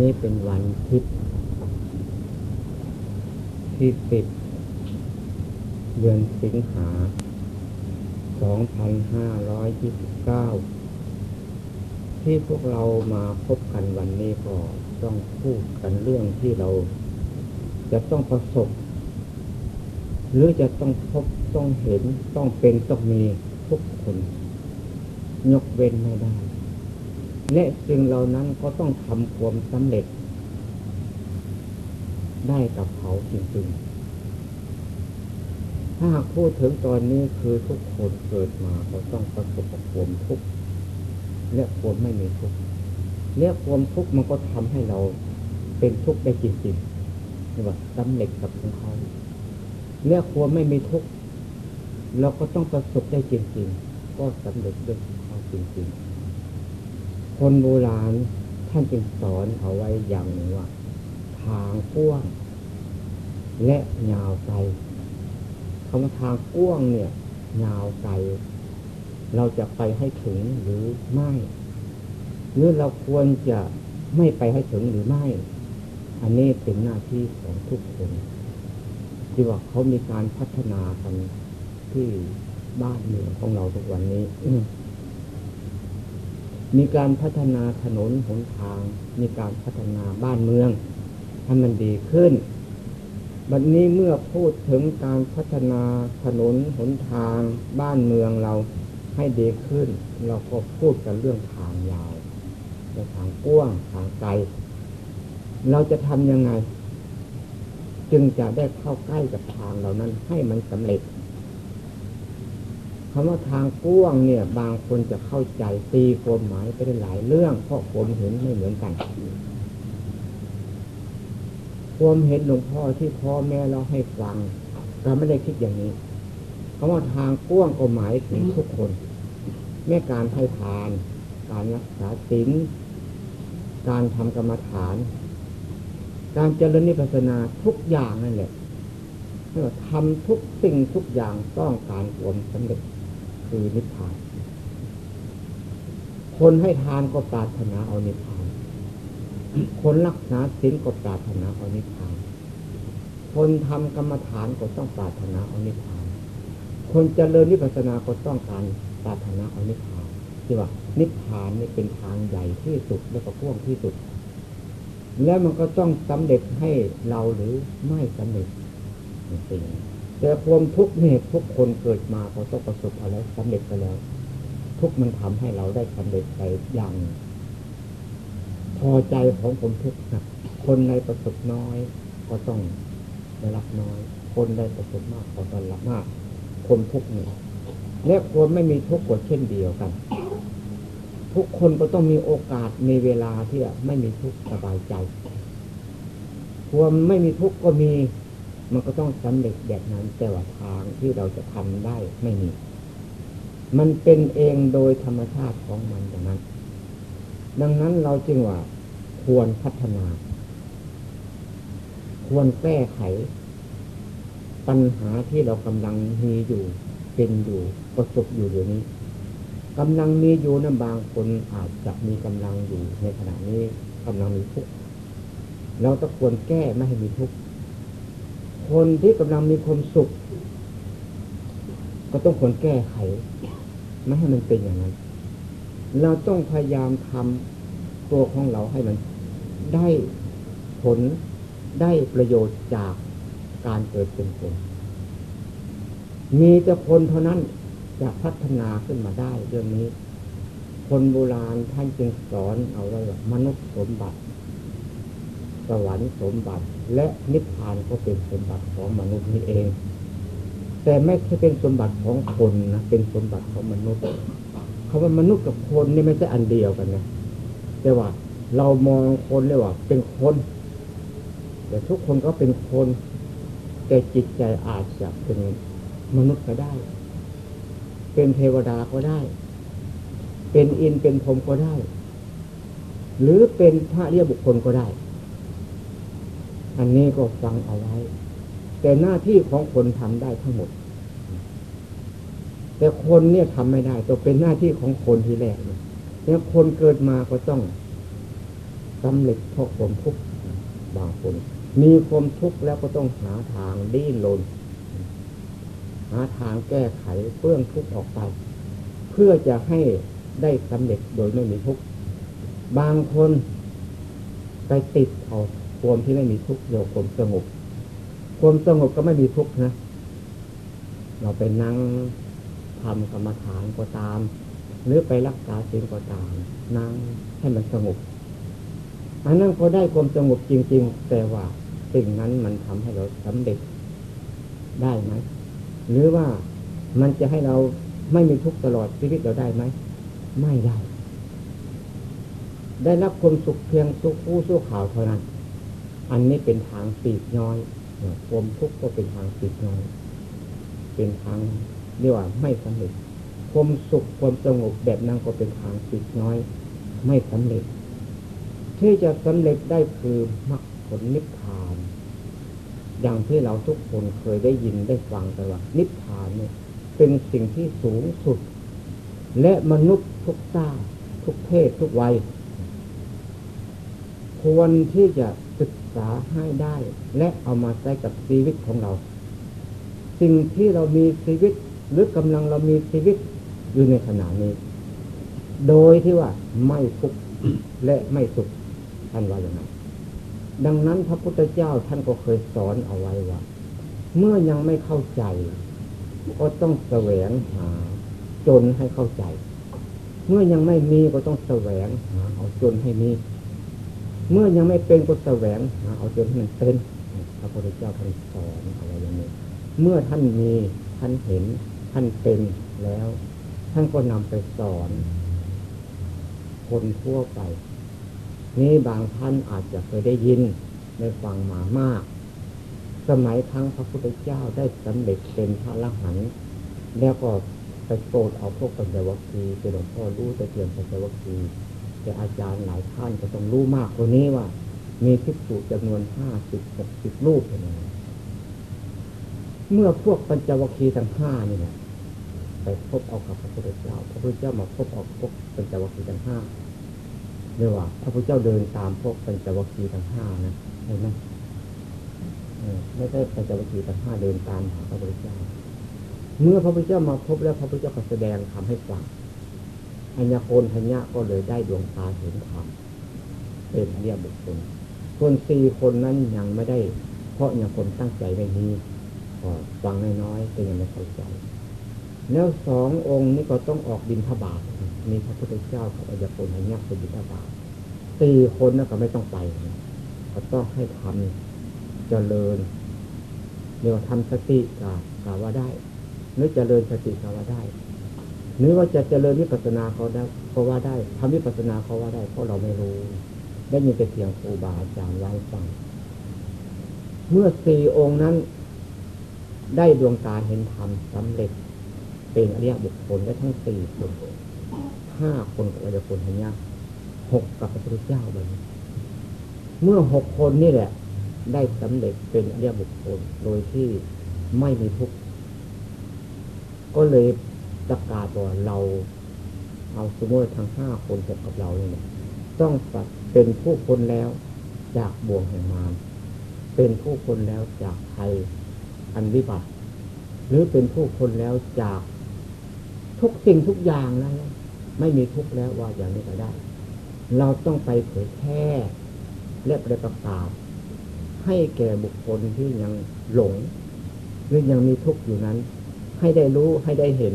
นี้เป็นวันทิพย์ที่สิบเดือนสิงหาสองพันห้าร้อยยี่สิบเก้าที่พวกเรามาพบกันวันนี้ก็ต้องพูดกันเรื่องที่เรา จะต้องประสบ หรือจะต้องพบต้องเห็นต้องเป็นต้องมีทุกคน ยกเว้นไม่ได้ และสิ่งเหล่านั้นก็ต้องทำความสำเร็จ ได้กับเขาจริงๆ ถ้าหากพูดถึงตอนนี้คือทุกคนเกิดมาเขาต้องประสบกับความทุกข์และความไม่มีทุกข์และความทุกข์มันก็ทำให้เราเป็นทุกข์ได้จริงๆนี่ว่าสำเร็จกับของเขาและความไม่มีทุกข์เราก็ต้องประสบได้จริงๆ ก็สำเร็จด้วยของเขาจริงๆ คนโบราณท่านจึงสอนเอาไว้อย่างหนึ่งว่า ทางกว้าง และยาวไกลคำว่าทางกว้างเนี่ยยาวไกลเราจะไปให้ถึงหรือไม่ หรือเราควรจะไม่ไปให้ถึงหรือไม่ อันนี้เป็นหน้าที่ของทุกคนที่ว่าเขามีการพัฒนากันที่บ้านเมืองของเราทุกวันนี้ มีการพัฒนาถนนหนทาง มีการพัฒนาบ้านเมืองให้มันดีขึ้น บัดนนี้เมื่อพูดถึงการพัฒนาถนนหนทาง บ้านเมืองเราให้ดีขึ้น เราก็พูดกันเรื่องทางยาวและทางกว้างทางไกล เราจะทำยังไง จึงจะได้เข้าใกล้กับทางเหล่านั้นให้มันสำเร็จ คำว่าทางกว้างเนี่ย บางคนจะเข้าใจตีความหมายไปได้หลายเรื่องเพราะผมเห็นไม่เหมือนกัน ความเห็นหลวงพ่อที่พ่อแม่เราให้ฟังเราไม่ได้คิดอย่างนี้คำว่าทางกว้างก็หมายถึงทุกคนแม้การให้ทาน การรักษาศีลการทำกรรมฐาน การเจริญนิพพานาทุกอย่างนั่นแหละทำทุกสิ่งทุกอย่างต้องการความสำเร็จ คือนิพพาน คนให้ทานก็ปรารถนาเอานิพพาน คนรักษาศีลก็ปรารถนาเอานิพพาน คนทำกรรมฐานก็ต้องปรารถนาเอานิพพาน คนเจริญนิพพานาก็ต้องการปรารถนาเอานิพพานที่ว่านิพพานนี่เป็นทางใหญ่ที่สุดและก็พ่วงที่สุด แล้วมันก็ต้องสำเร็จให้เราหรือไม่สำเร็จสิ่ง แต่ความทุกข์เนี่ยทุกคนเกิดมาเขาต้องประสบอะไรสำเร็จไปแล้ว ทุกมันทำให้เราได้สำเร็จไปอย่าง พอใจของผมทุกนะคนในประสบน้อย ก็ต้องได้รับน้อย คนได้ประสบมากก็ต้องรับมากคนทุกเนี่ยและคนไม่มีทุกข์ก็เช่นเดียวกัน ทุกคนก็ต้องมีโอกาสมีเวลาที่ไม่มีทุกข์สบายใจ ความไม่มีทุกข์ก็มี มันก็ต้องสำเร็จแบบนั้น แต่ว่าทางที่เราจะทำได้ไม่มี มันเป็นเองโดยธรรมชาติของมันอย่างนั้น ดังนั้นเราจึงว่าควรพัฒนา ควรแก้ไข ปัญหาที่เรากำลังมีอยู่ เป็นอยู่ประสบอยู่เดี๋ยวนี้กำลังมีอยู่นะบางคนอาจจะมีกำลังอยู่ในขณะนี้กำลังมีทุกข์เราต้องควรแก้ไม่ให้มีทุกข์ คนที่กำลังมีความสุข ก็ต้องควรแก้ไข ไม่ให้มันเป็นอย่างนั้น เราต้องพยายามทำตัวของเราให้มัน ได้ผลได้ประโยชน์จากการเกิดเป็นคน มีแต่คนเท่านั้นจะพัฒนาขึ้นมาได้เรื่องนี้ คนโบราณท่านจึงสอนเอาไว้ว่ามนุษย์สมบัติ สวรรค์สมบัติ และนิพพานก็เป็นสมบัติของมนุษย์นี่เอง แต่ไม่ใช่เป็นสมบัติของคนนะเป็นสมบัติของมนุษย์คาว่ามนุษย์กับคนนี่ไม่ใช่อันเดียวกันนะแต่ว่าเรามองคนเลยว่า เป็นคน แต่ทุกคนก็เป็นคน แต่จิตใจอาจจะเป็นมนุษย์ก็ได้ เป็นเทวดาก็ได้ เป็นอินเป็นพรมก็ได้ หรือเป็นพระเรียบุคคลก็ได้ อันนี้ก็ฟังเอาไว้ แต่หน้าที่ของคนทำได้ทั้งหมด แต่คนเนี่ยทำไม่ได้ตัวเป็นหน้าที่ของคนทีแรกเนี่ยคนเกิดมาก็ต้องสำเร็จเพราะความทุกข์บางคน มีความทุกข์แล้วก็ต้องหาทางดิ้นรนหาทางแก้ไขเพื่องทุกข์ออกไป เพื่อจะให้ได้สำเร็จโดยไม่มีทุกข์บางคนไปติดเอา ความที่ไม่มีทุกข์เดียวความสงบ ความสงบก็ไม่มีทุกข์นะ เราไปนั่งทำกรรมฐานก็ตาม หรือไปรักษาสิ่งก็ตาม นั่งให้มันสงบ อันนั้นก็ได้ความสงบจริง ๆ แต่ว่าสิ่งนั้นมันทำให้เราสำเร็จได้ไหม หรือว่ามันจะให้เราไม่มีทุกข์ตลอดชีวิตเราได้ไหม ไม่ได้ ได้รับความสุขเพียงสุขผู้สู้ข่าวเท่านั้น อันนี้เป็นทางปีกน้อยความทุกข์ก็เป็นทางปีกน้อย เป็นทางเรียกว่าไม่สำเร็จความสุขความสงบแบบนั้นก็เป็นทางปีกน้อย ไม่สำเร็จ ที่จะสำเร็จได้คือมรรคผลนิพพาน อย่างที่เราทุกคนเคยได้ยินได้ฟังไปว่านิพพานเนี่ย เป็นสิ่งที่สูงสุด และมนุษย์ทุกชาติทุกเพศทุกวัย ควรที่จะ ษาให้ได้ และเอามาใช้กับชีวิตของเรา สิ่งที่เรามีชีวิตหรือกำลังเรามีชีวิตอยู่ในขณะนี้ โดยที่ว่าไม่ทุกข์และไม่สุขท่านว่าอย่างไรดังนั้นพระพุทธเจ้าท่านก็เคยสอนเอาไว้ว่า เมื่อยังไม่เข้าใจ ก็ต้องแสวงหา จนให้เข้าใจ เมื่อยังไม่มีก็ต้องแสวงหาเอาจนให้มี เมื่อยังไม่เป็นก็แสวงหาเอาจนให้มันเป็นพระพุทธเจ้าท่านสอนอะไรอย่างนี้ เมื่อท่านมีท่านเห็นท่านเป็นแล้ว ท่านก็นำไปสอน คนทั่วไป นี่บางท่านอาจจะเคยได้ยินได้ฟังมามาก สมัยครั้งพระพุทธเจ้าได้สำเร็จเป็นพระละหันแล้วก็ไปโปรดเอาพวกปัญจวัคคีย์เป็นหลวงพ่อรู้แต่เพียงปัญจวัคคีย์ แต่อาจารย์หลายท่านก็ต้องรู้มากกว่านี้ว่า มีภิกษุจำนวนห้าสิบหกสิบรูปเป็นยังไงเมื่อพวกปัญจวัคคีย์ทั้งห้านี่นะไปพบเอากับพระพุทธเจ้า พระพุทธเจ้ามาพบเอาพวกปัญจวัคคีย์ทั้งห้าเรียกว่า พระพุทธเจ้าเดินตามพวกปัญจวัคคีย์ทั้งห้านะเห็นไหมไม่ใช่ปัญจวัคคีย์ทั้งห้าเดินตามหาพระพุทธเจ้า เมื่อพระพุทธเจ้ามาพบแล้วพระพุทธเจ้าก็แสดงทำให้ฟัง อัญญโกนทัญญะก็เลยได้ดวงตาเห็นธรรมเป็นเรียบบุคคลคนสี่คนนั้นยังไม่ได้ เพราะยังคนตั้งใจไม่มีฟังน้อยๆแต่ยังไม่เข้าใจ แล้วสององค์นี้ก็ต้องออกบินทบาทมีพระพุทธเจ้ากับอัญญโกนทัญญะเป็นบินทบาทสี่คนนั้นก็ไม่ต้องไปก็ต้องให้ทำเจริญเรียกว่าทำสติกากาว่าได้นึกเจริญสติกาว่าได้ หรือว่าจะเจริญวิปัสสนาเขาได้เขาว่าได้ทำวิปัสสนาเขาว่าได้ เพราะเราไม่รู้ ได้ยินแต่เสียงครูบาอาจารย์เล่าฟัง เมื่อสี่องค์นั้น ได้ดวงตาเห็นธรรมสำเร็จ เป็นอริยบุคคลได้ทั้งสี่คนห้าคนกับอริยบุคคลทัญญาหกกับพระพุทธเจ้าเลยเมื่อหกคนนี่แหละ ได้สำเร็จเป็นอริยบุคคลโดยที่ไม่มีทุกข์ก็เลย ประกาศว่าเรา เอาสมมติทั้งห้าคนเกกับเราเนี่ยต้องเป็นผู้คนแล้วจากบ่วงแห่งมารเป็นผู้คนแล้วจากไทยอันวิบัติหรือเป็นผู้คนแล้วจากทุกสิ่งทุกอย่างแล้วไม่มีทุกแล้วว่าอย่างนี้ก็ได้ เราต้องไปเผยแพร่และประกาศให้แก่บุคคลที่ยังหลง หรือยังมีทุกข์อยู่นั้น ให้ได้รู้ให้ได้เห็น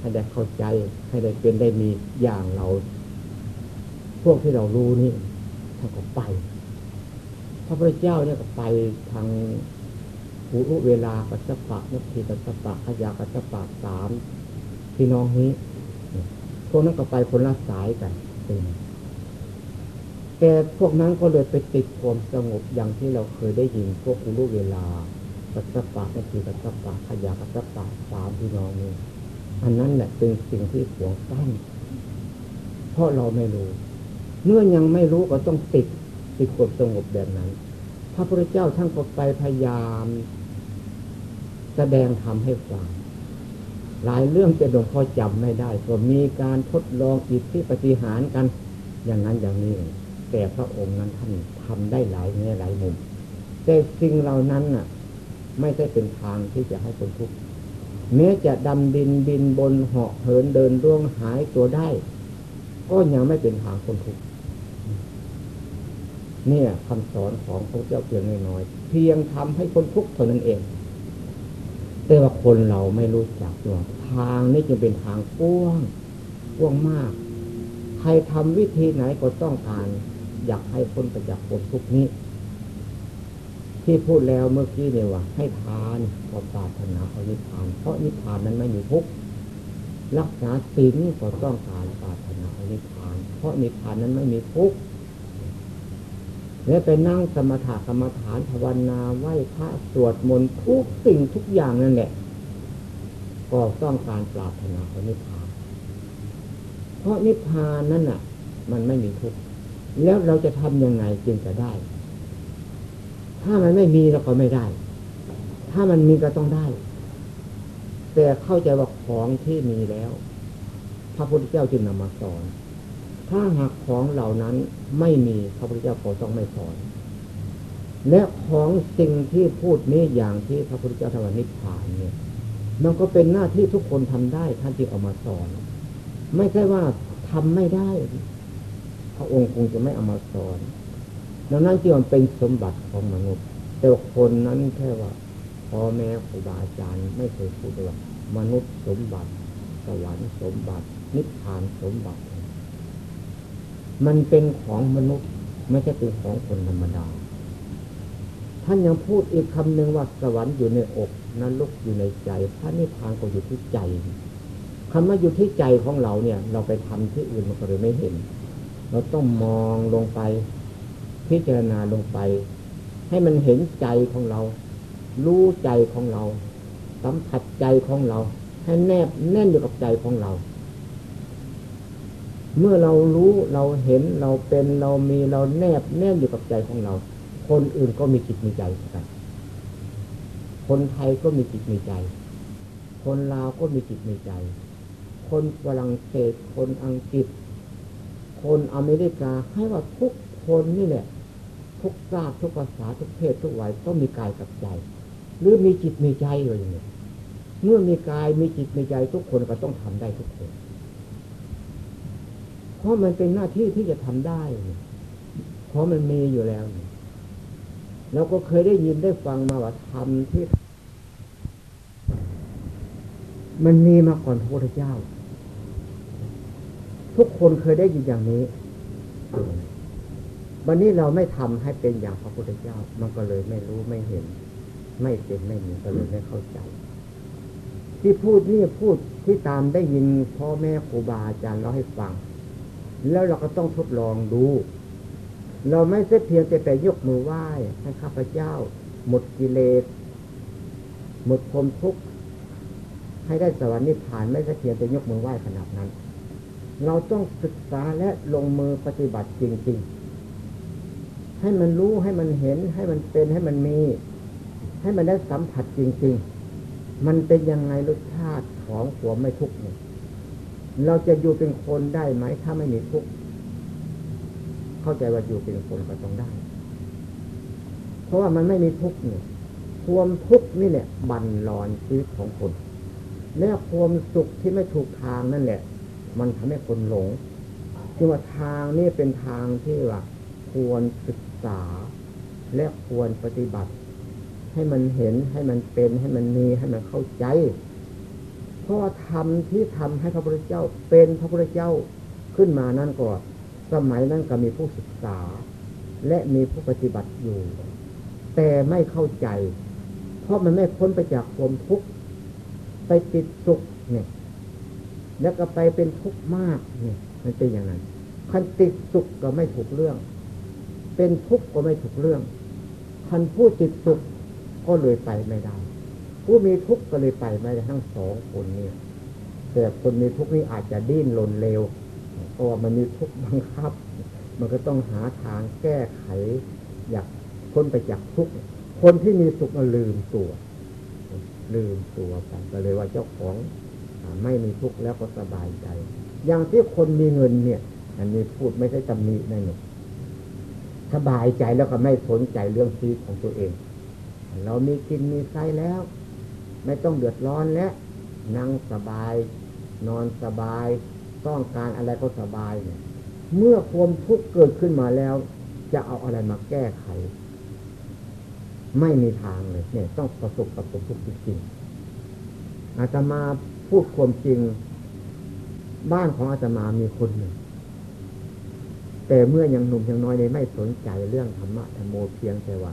ให้ได้เข้าใจ ให้ได้เป็นได้มีอย่างเรา พวกที่เรารู้นี่ท่านก็ไป พระพุทธเจ้าเนี่ยก็ไปทางหูรุเวลากัสปะนักทีกัสปะขยากัสปะสามพี่น้องนี้พวกนั้นก็ไปคนละสายกันเป็นแต่พวกนั้นก็เลยไปติดความสงบอย่างที่เราเคยได้ยินพวกอุรุเวลากัสปะนักทีกัสปะขยากัสปะสามพี่น้องนี้ อันนั้นแหละเป็นสิ่งที่ขวงกั้นเพราะเราไม่รู้ เมื่อยังไม่รู้ก็ต้องติดติดกดสงบแบบนั้น พระพุทธเจ้าท่านก็ไปพยายาม แสดงทำให้ฟังหลายเรื่องจะหลวงพ่อจำไม่ได้ก็มีการทดลองอิทธิปฏิหารกัน อย่างนั้นอย่างนี้ แต่พระองค์นั้นท่านทำได้หลายแง่หลายมุม แต่สิ่งเหล่านั้นน่ะ ไม่ใช่เป็นทางที่จะให้คนทุกข์ แม้จะดำดินบินบนเหาะเหินเดินร่วงหายตัวได้ ก็ยังไม่เป็นทางคนทุกข์เนี่ยคำสอนของพระเจ้าเพียงน้อยๆเพียงทำให้คนทุกข์เท่านั้นเอง แต่ว่าคนเราไม่รู้จักว่าทางนี้จึงเป็นทางกว้างกว้างมาก ใครทำวิธีไหนก็ต้องการ อยากให้คนประจักษ์คนทุกข์นี้ ที่พูดแล้วเมื่อกี้เนี่ยว่า ให้ทานก็ปรารถนาเอานิพพาน เพราะนิพพานนั้นไม่มีทุกข์รักษาศีลก็ต้องการปรารถนาเอานิพพาน เพราะนิพพานนั้นไม่มีทุกข์และไปนั่งสมถะกรรมฐานภาวนาไหว้พระสวดมนต์ทุกสิ่งทุกอย่างนั่นแหละก็ต้องการปรารถนาเอานิพพาน เพราะนิพพานนั่นน่ะ มันไม่มีทุกข์แล้วเราจะทำยังไงจึงจะได้ ถ้ามันไม่มีเราก็ไม่ได้ ถ้ามันมีก็ต้องได้ แต่เข้าใจว่าของที่มีแล้ว พระพุทธเจ้าจึงนำมาสอน ถ้าหากของเหล่านั้นไม่มีพระพุทธเจ้าก็ต้องไม่สอน และของสิ่งที่พูดนี้อย่างที่พระพุทธเจ้าทวานิพพานเนี่ย มันก็เป็นหน้าที่ทุกคนทำได้ท่านจึงเอามาสอน ไม่ใช่ว่าทำไม่ได้ พระองค์คงจะไม่เอามาสอน ดังนั้นจึงมันเป็นสมบัติของมนุษย์ แต่คนนั้นแค่ว่าพ่อแม่ครูบาอาจารย์ไม่เคยพูดว่ามนุษย์สมบัติ สวรรค์สมบัติ นิพพานสมบัติ มันเป็นของมนุษย์ไม่ใช่เป็นของคนธรรมดา ท่านยังพูดอีกคำหนึ่งว่าสวรรค์อยู่ในอกนรกอยู่ในใจพระนิพพานก็อยู่ที่ใจคำว่าอยู่ที่ใจของเราเนี่ย เราไปทำที่อื่นมันก็เลยไม่เห็น เราต้องมองลงไป พิจารณาลงไป ให้มันเห็นใจของเรา รู้ใจของเรา สัมผัสใจของเรา ให้แนบแน่นอยู่กับใจของเรา เมื่อเรารู้เราเห็นเราเป็นเรามีเราแนบแน่นอยู่กับใจของเรา คนอื่นก็มีจิตมีใจกันคนไทยก็มีจิตมีใจ คนลาวก็มีจิตมีใจ คนฝรั่งเศส คนอังกฤษ คนอเมริกา ให้ว่าทุกคนนี่แหละ ทุกชาติทุกภาษาทุกเพศทุกวัยต้องมีกายกับใจ หรือมีจิตมีใจอะไรอย่างนี้เมื่อมีกายมีจิตมีใจทุกคนก็ต้องทำได้ทุกคน เพราะมันเป็นหน้าที่ที่จะทำได้ เพราะมันมีอยู่แล้วเราก็เคยได้ยินได้ฟังมาว่าทำที่ มันมีมาก่อนพระพุทธเจ้า ทุกคนเคยได้ยินอย่างนี้ วันนี้เราไม่ทำให้เป็นอย่างพระพุทธเจ้า มันก็เลยไม่รู้ไม่เห็น ไม่เป็นไม่มีก็เลยไม่เข้าใจ ที่พูดนี่พูดที่ตามได้ยินพ่อแม่ครูบาอาจารย์เราให้ฟัง แล้วเราก็ต้องทดลองดู เราไม่ใช่เพียงแต่แต่ยกมือไหว้ให้ข้าพเจ้า หมดกิเลสหมดความทุกข์ให้ได้สวรรค์นิพพานไม่ใช่เพียงแต่ยกมือไหว้ขนาดนั้น เราต้องศึกษาและลงมือปฏิบัติจริง ๆ ให้มันรู้ให้มันเห็น ให้มันเป็นให้มันมี ให้มันได้สัมผัสจริง ๆ มันเป็นยังไงรสชาติของหัวไม่ทุกข์เนี่ยเราจะอยู่เป็นคนได้ไหม ถ้าไม่มีทุกข์เข้าใจว่าอยู่เป็นคนก็ต้องได้ เพราะว่ามันไม่มีทุกข์เนี่ยความทุกข์นี่แหละบั่นรอนชีวิตของคนและความสุขที่ไม่ถูกทางนั่นแหละ มันทำให้คนหลงคือว่าทางนี่เป็นทางที่ว่าควรศึก ษา และควรปฏิบัติ ให้มันเห็นให้มันเป็นให้มันมีให้มันเข้าใจเพราะว่าธรรมที่ทำให้พระพุทธเจ้าเป็นพระพุทธเจ้าขึ้นมานั่นก่อนสมัยนั้นก็มีผู้ศึกษา และมีผู้ปฏิบัติอยู่ แต่ไม่เข้าใจ เพราะมันไม่พ้นไปจากความทุกข์ไปติดสุขเนี่ย แล้วก็ไปเป็นทุกข์มากเนี่ย มันเป็นอย่างนั้นคันติดสุขก็ไม่ถูกเรื่อง เป็นทุกข์ก็ไม่ถูกเรื่องคันผู้ติดสุขก็เลยไปไม่ได้ ผู้มีทุกข์ก็เลยไปไม่ได้ทั้งสองคนเนี่ยแต่คนมีทุกข์นี่อาจจะดิ้นรนเร็วเพราะว่ามันมีทุกข์บังคับ มันก็ต้องหาทางแก้ไข อยากพ้นไปจากทุกข์คนที่มีสุขก็ลืมตัว ลืมตัวไปก็เลยว่าเจ้าของไม่มีทุกข์แล้วก็สบายใจ อย่างที่คนมีเงินเนี่ย อันนี้พูดไม่ใช่ตำหนินะเนี่ย สบายใจแล้วก็ไม่สนใจเรื่องชีวิตของตัวเอง เรามีกินมีใช้แล้ว ไม่ต้องเดือดร้อนแล้วนั่งสบาย นอนสบาย ต้องการอะไรก็สบายเนี่ยเมื่อความทุกข์เกิดขึ้นมาแล้ว จะเอาอะไรมาแก้ไข ไม่มีทางเลย เนี่ย ต้องประสบกับความทุกข์จริงอาตมาพูดความจริง บ้านของอาตมามีคนหนึ่ง แต่เมื่อยังหนุ่มยังน้อยในไม่สนใจเรื่องธรรมะธรรมโมเพียงแต่ว่า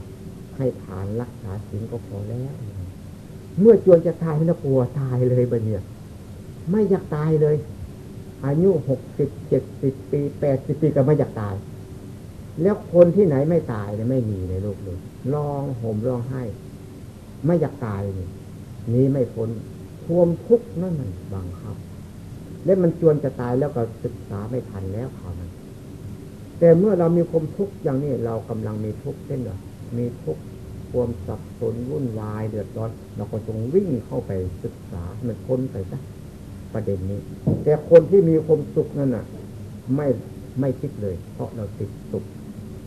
ให้ฐานรักษาศีลก็พอแล้ว เมื่อจวนจะตายไม่ต้องกลัวตายเลยบะเนี่ย ไม่อยากตายเลย อายุหกสิบเจ็ดสิบปีแปดสิบปีก็ไม่อยากตาย แล้วคนที่ไหนไม่ตายเนี่ยไม่มีในโลกเลยร้องห่มร้องไห้ ไม่อยากตายนี่นี้ไม่พ้นความทุกข์นั่นมันบังคับ แล้วมันจวนจะตายแล้วก็ศึกษาไม่ทันแล้วข่าวนั้น แต่เมื่อเรามีความทุกข์อย่างนี้เรากำลังมีทุกข์เช่นเดียวมีทุกข์ความสับสนวุ่นวายเดือดร้อนเราก็จงวิ่งเข้าไปศึกษามันพ้นไปซะประเด็นนี้ แต่คนที่มีความสุขนั่นน่ะ ไม่ไม่คิดเลย เพราะเราติดสุข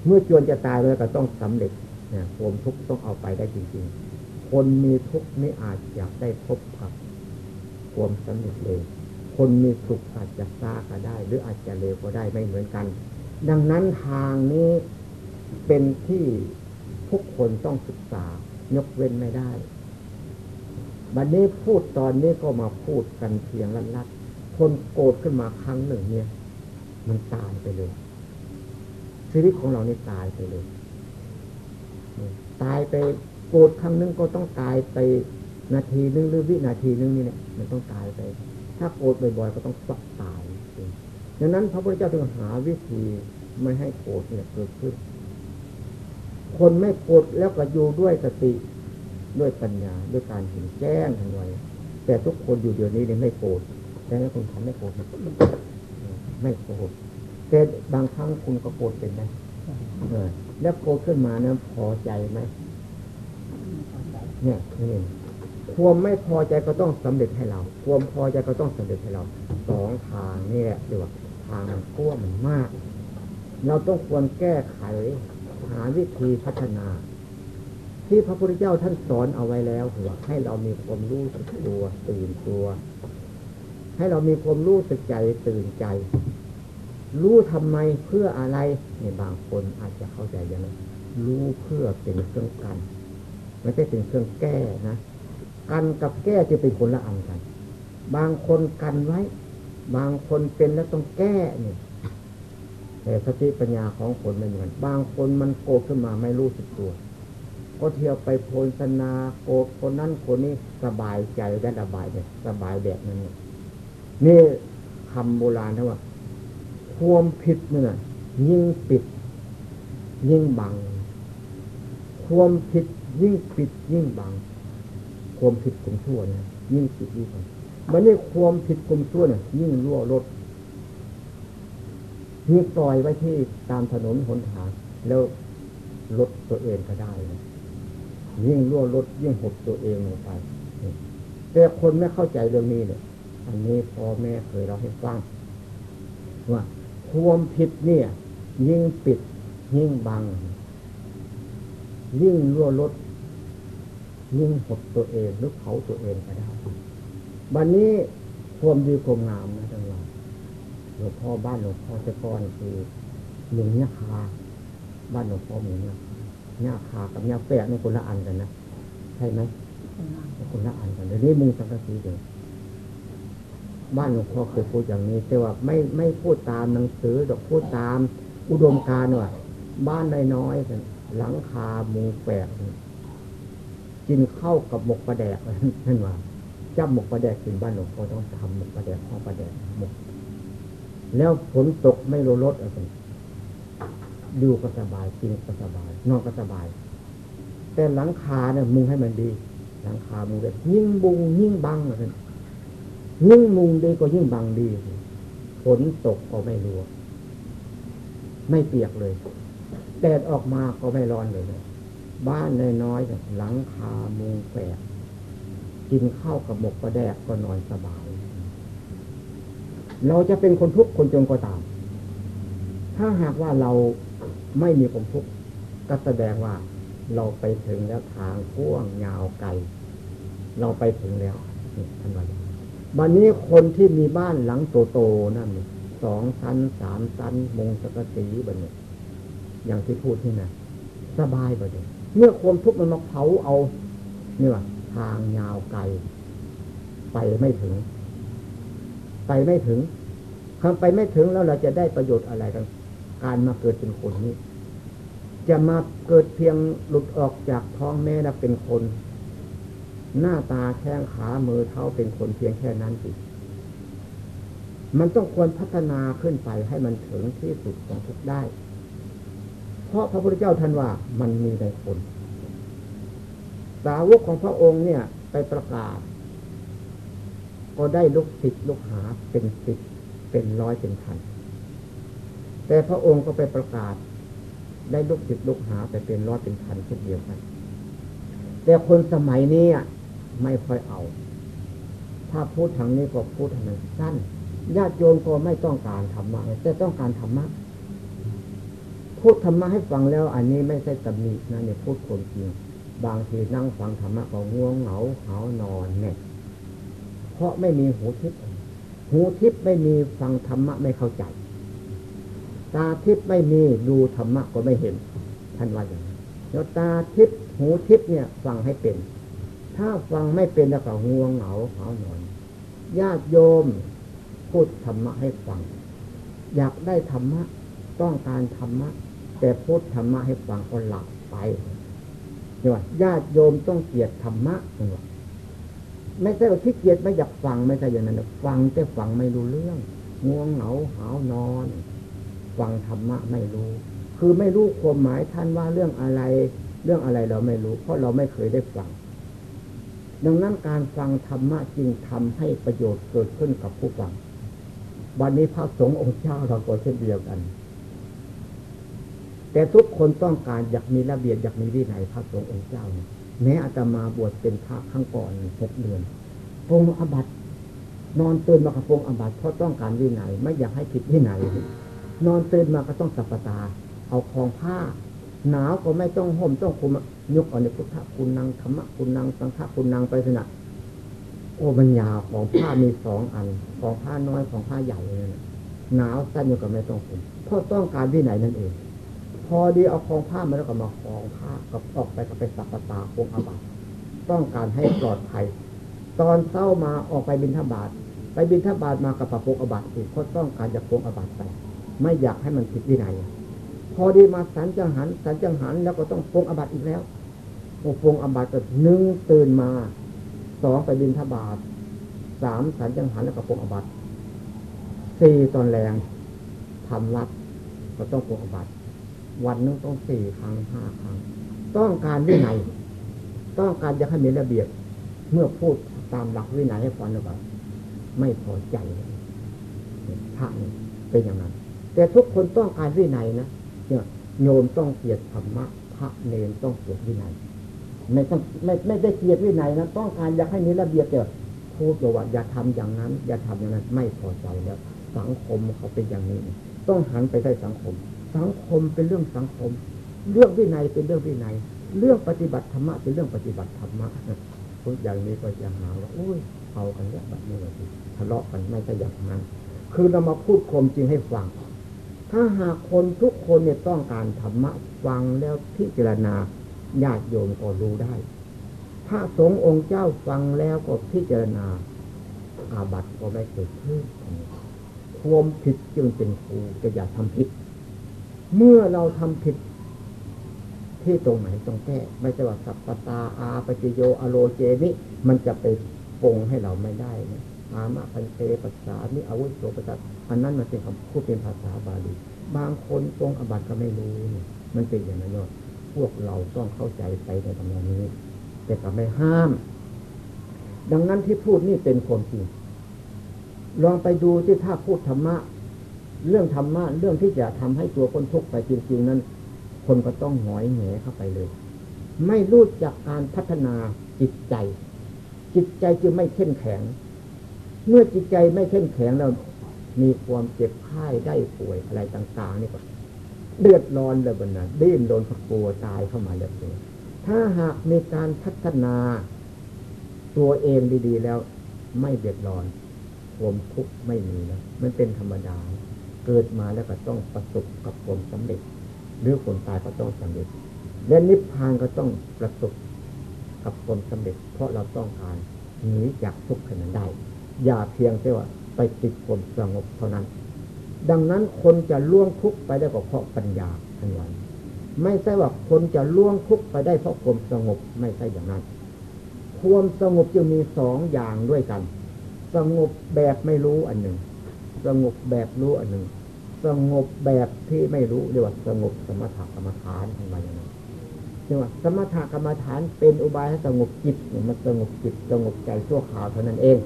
เมื่อจวนจะตายแล้วก็ต้องสำเร็จเนี่ยความทุกข์ต้องเอาไปได้จริง ๆ คนมีทุกข์ไม่อาจจะได้พบกับความสำเร็จเลย คนมีสุขอาจจะซาก็ได้ หรืออาจจะเลวก็ได้ไม่เหมือนกัน ดังนั้นทางนี้เป็นที่ทุกคนต้องศึกษายกเว้นไม่ได้ บัดนนี้พูดตอนนี้ก็มาพูดกันเพียงลัดๆคนโกรธขึ้นมาครั้งหนึ่งเนี่ย มันตายไปเลย ชีวิตของเรานี่ตายไปเลย ตายไปโกรธครั้งนึงก็ต้องตายไปนาทีนึงหรือวินาทีนึงนี่เนี่ยมันต้องตายไป ถ้าโกรธบ่อยๆก็ต้องสักตาย ดังนั้นพระพุทธเจ้าถึงหาวิธีไม่ให้โกรธเนี่ยเกิดขึ้น คนไม่โกรธแล้วก็อยู่ด้วยสติด้วยปัญญาด้วยการเห็นแจ้งทั้งวันแต่ทุกคนอยู่เดี๋ยวนี้เนี่ยไม่โกรธแต่แล้วคนทำไม่โกรธไม่โกรธแต่บางครั้งคุณก็โกรธเป็นไหมแล้วโกรธขึ้นมานะพอใจไหมเนี่ยนี่ความไม่พอใจก็ต้องสำเร็จให้เรา ความพอใจก็ต้องสำเร็จให้เราสองทางนี่แหละเรียกว่า ทางมันขั้วมันมาก เราต้องควรแก้ไข หาวิธีพัฒนา ที่พระพุทธเจ้าท่านสอนเอาไว้แล้วถือว่าให้เรามีความรู้สึกตัวตื่นตัว ให้เรามีความรู้สึกใจตื่นใจ รู้ทำไมเพื่ออะไรเนี่ยบางคนอาจจะเข้าใจอย่างนั้นรู้เพื่อเป็นเครื่องกัน ไม่ใช่เป็นเครื่องแก้นะกันกับแก้จะเป็นคนละอันกัน บางคนกันไว้ บางคนเป็นแล้วต้องแก้เนี่ยแต่สติปัญญาของคนไม่เหมือนบางคนมันโกรธขึ้นมาไม่รู้สึกตัว ก็เที่ยวไปโพลสนาโกรธคนนั้นคนนี้สบายใจได้ระบายเนี่ยสบายแบบนั้นเนี่ยนี่คำโบราณนะว่า ความผิดเนี่ยยิ่งปิด ยิ่งบัง ความผิดยิ่งปิดยิ่งบัง ความผิดความชั่วเนี่ยยิ่งผิดยิ่งบัง มันนี่ความผิดความชั่วเนี่ยยิ่งรั่วรถยิ่งปล่อยไว้ที่ตามถนนหนทางแล้วลดตัวเองก็ได้นะยิ่งรั่วรถยิ่งหดตัวเองลงไปแต่คนไม่เข้าใจเรื่องนี้เนี่ยอันนี้พ่อแม่เคยเราให้ฟังว่าความผิดเนี่ย ยิ่งปิด ยิ่งบัง ยิ่งรั่วรถยิ่งหดตัวเองหรือเผาตัวเองก็ได้ บันนี้ความดีความงามนะทั้งหลาหลวงพ่อบ้านหลวงพ่อเจ้าก้อนคือหลวงเนี่ยคาบ้านหลวงพ่อหมูเนี่ยเนี่ยคากับเนี่ยแปะนี่คนละอันกันนะใช่ไหมคนละอันกันเดี๋ยวนี้มุงสังกะสีเดี๋ยวบ้านหลวงพ่อเคยพูดอย่างนี้ แต่ว่าไม่ไม่พูดตามหนังสือดอกพูดตาม อุดมการณ์ว่าบ้านน้อยๆหลังคามุงแปะกินข้าวกับหมกปลาแดกนั่นว่า จับหมกปลาแดกกินบ้านหลวงพ่อต้องทำหมกปลาแดกข้าวปลาแดกหมก แล้วฝนตกไม่โลรถอะไรดูก็สบายกินก็สบาย นอนก็สบาย แต่หลังคาเนี่ยมุงให้มันดี หลังคามุงเลยยิ่งบุงยิ่งบังอะไรยิ่งมุงดีก็ยิ่งบังดีฝนตกก็ไม่รัวไม่เปียกเลยแดดออกมาก็ไม่ร้อนเลย บ้านน้อยๆหลังคามุงแฝก กินข้าวกับหมกกระแดกก็นอนสบาย เราจะเป็นคนทุกข์คนจนก็ตาม ถ้าหากว่าเราไม่มีความทุกข์ก็แสดงว่าเราไปถึงแล้วทางกว้างยาวไกล เราไปถึงแล้วท่านว่าวันนี้คนที่มีบ้านหลังโตๆนั่นสองชั้นสามชั้นมงสกสีแบบนี้อย่างที่พูดที่นะสบายไปเลยเมื่อความทุกข์มันมาเผาเอาเนี่ย ทางยาวไกล ไปไม่ถึง ไปไม่ถึงคำไปไม่ถึงแล้วเราจะได้ประโยชน์อะไรกัน การมาเกิดเป็นคนนี้ จะมาเกิดเพียงหลุดออกจากท้องแม่แล้วเป็นคน หน้าตาแข้งขามือเท้าเป็นคนเพียงแค่นั้นสิมันต้องควรพัฒนาขึ้นไปให้มันถึงที่สุดของทุกได้ เพราะพระพุทธเจ้าท่านว่ามันมีในคน สาวกของพระองค์เนี่ย ไปประกาศ ก็ได้ลูกศิษย์ลูกหาเป็นสิบเป็นร้อยเป็นพันแต่พระองค์ก็ไปประกาศ ได้ลูกศิษย์ลูกหาไปเป็นร้อยเป็นพันเช่นเดียวกัน แต่คนสมัยนี้ไม่ค่อยเอา ถ้าพูดทางนี้ก็พูดทางนั้นสั้นญาติโยมก็ไม่ต้องการธรรมะแต่ต้องการธรรมะพูดธรรมะให้ฟังแล้ว อันนี้ไม่ใช่ตำหนินะเนี่ยพูดคนจริง บางทีนั่งฟังธรรมะก็ง่วงเหงาหานอนเนี่ย เพราะไม่มีหูทิพย์หูทิพย์ไม่มีฟังธรรมะไม่เข้าใจ ตาทิพย์ไม่มีดูธรรมะก็ไม่เห็น ท่านว่าอย่างนี้แล้วตาทิพย์หูทิพย์เนี่ย ฟังให้เป็น ถ้าฟังไม่เป็นแล้วก็ง่วงเหงาหานอนญาติโยมพูดธรรมะให้ฟัง อยากได้ธรรมะ ต้องการธรรมะ แต่พูดธรรมะให้ฟังก็หลับไป เนี่ยญาติโยมต้องเกียรติธรรมะเนี่ยไม่ใช่ว่าขี้เกียจไม่อยากฟังไม่ใช่อย่างนั้นฟังแต่ฟังไม่รู้เรื่องง่วงเหงาหาวนอน ฟังธรรมะไม่รู้ คือไม่รู้ความหมายท่านว่าเรื่องอะไร เรื่องอะไรเราไม่รู้ เพราะเราไม่เคยได้ฟัง ดังนั้นการฟังธรรมะจึงทำให้ประโยชน์เกิดขึ้นกับผู้ฟัง วันนี้พระสงฆ์องค์เจ้าเราก็เช่นเดียวกัน แต่ทุกคนต้องการอยากมีระเบียบอยากมีวินัยพระสงฆ์องค์เจ้าแม้อาตมาบวชเป็นพระข้างก่อนหกเดือนปงอบัตนอนตื่นมากับปงอบัตเพราะต้องการวินัยไม่อยากให้ผิดวินัยนอนตื่นมาก็ต้องสัปตา เอาคลองผ้า หนาวก็ไม่ต้องห่มต้องคุมยกเอาในพุทธคุณนังธรรมคุณนังสังฆคุณนังไปสนะโอ้มันยาของผ้ามีสองอัน ของผ้าน้อยของผ้าใหญ่เลยหนาวสั้นอยู่กับไม่ต้องผมเพราะต้องการที่ไหนนั่นเอง พอดีเอาของผ้ามาแล้วก็มาคล้องผ้ากับออกไปกับไปสัปตาโคงอาบัตต้องการให้ปลอดภัย ตอนเศร้ามาออกไปบินทบาทไปบินทบาทมากับปะโปงอาบัตอีกเพราต้องการจะโปงอาบัตไปไม่อยากให้มันผิดวินัยพอดีมาสันจังหันสันจังหันแล้วก็ต้องโปงอาบัตอีกแล้วโอ้โปงอาบัตก็หนึ่งตื่นมาสองไปบินทบาทสามสันจังหันแล้วก็ปงอบัตสี่ตอนแรงทำวัดก็ต้องปงอบัต วันนึงต้องสี่ครั้งห้าครั้งต้องการวินัยต้องการจะให้มีระเบียบเมื่อพูดตามหลักวินัยให้ฟังแล้วก็ไม่พอใจพระนี่เป็นอย่างนั้น แต่ทุกคนต้องการวินัยนะเนี่ยโยมต้องเกียรติธรรมะพระเนรต้องเกียรติวินัยไม่ต้องไม่ไม่ได้เกียรติวินัยนะต้องการอยากให้มีระเบียบเกี่ยวพูดว่าอย่าทำอย่างนั้น อย่าทำอย่างนั้น ไม่พอใจแล้ว สังคมเขาเป็นอย่างนี้ ต้องหันไปได้สังคม สังคมเป็นเรื่องสังคม เรื่องวินัยเป็นเรื่องวินัย เรื่องปฏิบัติธรรมะเป็นเรื่องปฏิบัติธรรมะพูดอย่างนี้ก็จะหาว่าโอ้ยเอากันเยอะแบบนี้เลยทะเลาะกันไม่ใช่อย่างนั้นคือเรามาพูดความจริงให้ฟัง ถ้าหากคนทุกคนเนี่ยต้องการธรรมะฟังแล้วพิจารณาญาติโยมก็รู้ได้ ถ้าสงฆ์องค์เจ้าฟังแล้วก็พิจารณา อาบัติก็ไม่เกิดขึ้นความผิดจึงเป็นครูจะอย่าทำผิด เมื่อเราทำผิดที่ตรงไหนต้องแก้ไม่ใช่ว่าสัพปตาอาปจิโยอโลเจนิมันจะไปปงให้เราไม่ได้นะอามะพันเตปัสสานิอาวุโสปัสสาอันนั้นมันเป็นคำพูดเป็นภาษาบาลีบางคนตรงอบัติก็ไม่รู้เนี่ยมันเป็นอย่างนั้นยอดพวกเราต้องเข้าใจไปในตำนองนี้ แต่ก็ไม่ห้าม ดังนั้นที่พูดนี่เป็นความจริงลองไปดูที่ถ้าพูดธรรมะ เรื่องธรรมะเรื่องที่จะทำให้ตัวคนทุกข์ไปจริงๆนั้น คนก็ต้องหอยแหงเข้าไปเลย ไม่รู้จักการพัฒนาจิตใจ จิตใจจึงไม่เข้มแข็ง เมื่อจิตใจไม่เข้มแข็งแล้วมีความเจ็บไข้ได้ป่วยอะไรต่างๆนี่ก็เดือดร้อนเลยบนนั้นดิ้นโดนกลัวตายเข้ามาแล้วตัวถ้าหากมีการพัฒนาตัวเองดีๆแล้วไม่เดือดร้อนความทุกข์ไม่มีแล้วมันเป็นธรรมดา เกิดมาแล้วก็ต้องประสบกับความสำเร็จ หรือคนตายก็ต้องสำเร็จ และนิพพานก็ต้องประสบกับความสำเร็จ เพราะเราต้องการหนีจากทุกข์ขนาดได้อย่าเพียงแค่ว่าไปติดความสงบเท่านั้น ดังนั้นคนจะล่วงทุกข์ไปได้ก็เพราะปัญญาทั้งวันไม่ใช่ว่าคนจะล่วงทุกข์ไปได้เพราะความสงบไม่ใช่อย่างนั้น ความสงบจะมีสองอย่างด้วยกัน สงบแบบไม่รู้อันหนึ่ง สงบแบบรู้อันหนึ่ง สงบแบบที่ไม่รู้เรียกว่าสงบสมถกรรมฐานทำไมอย่างนั้นเรียกว่าสมถกรรมฐานเป็นอุบายให้สงบจิตเนี่ยมันสงบจิตสงบใจชั่วคราวเท่านั้นเอง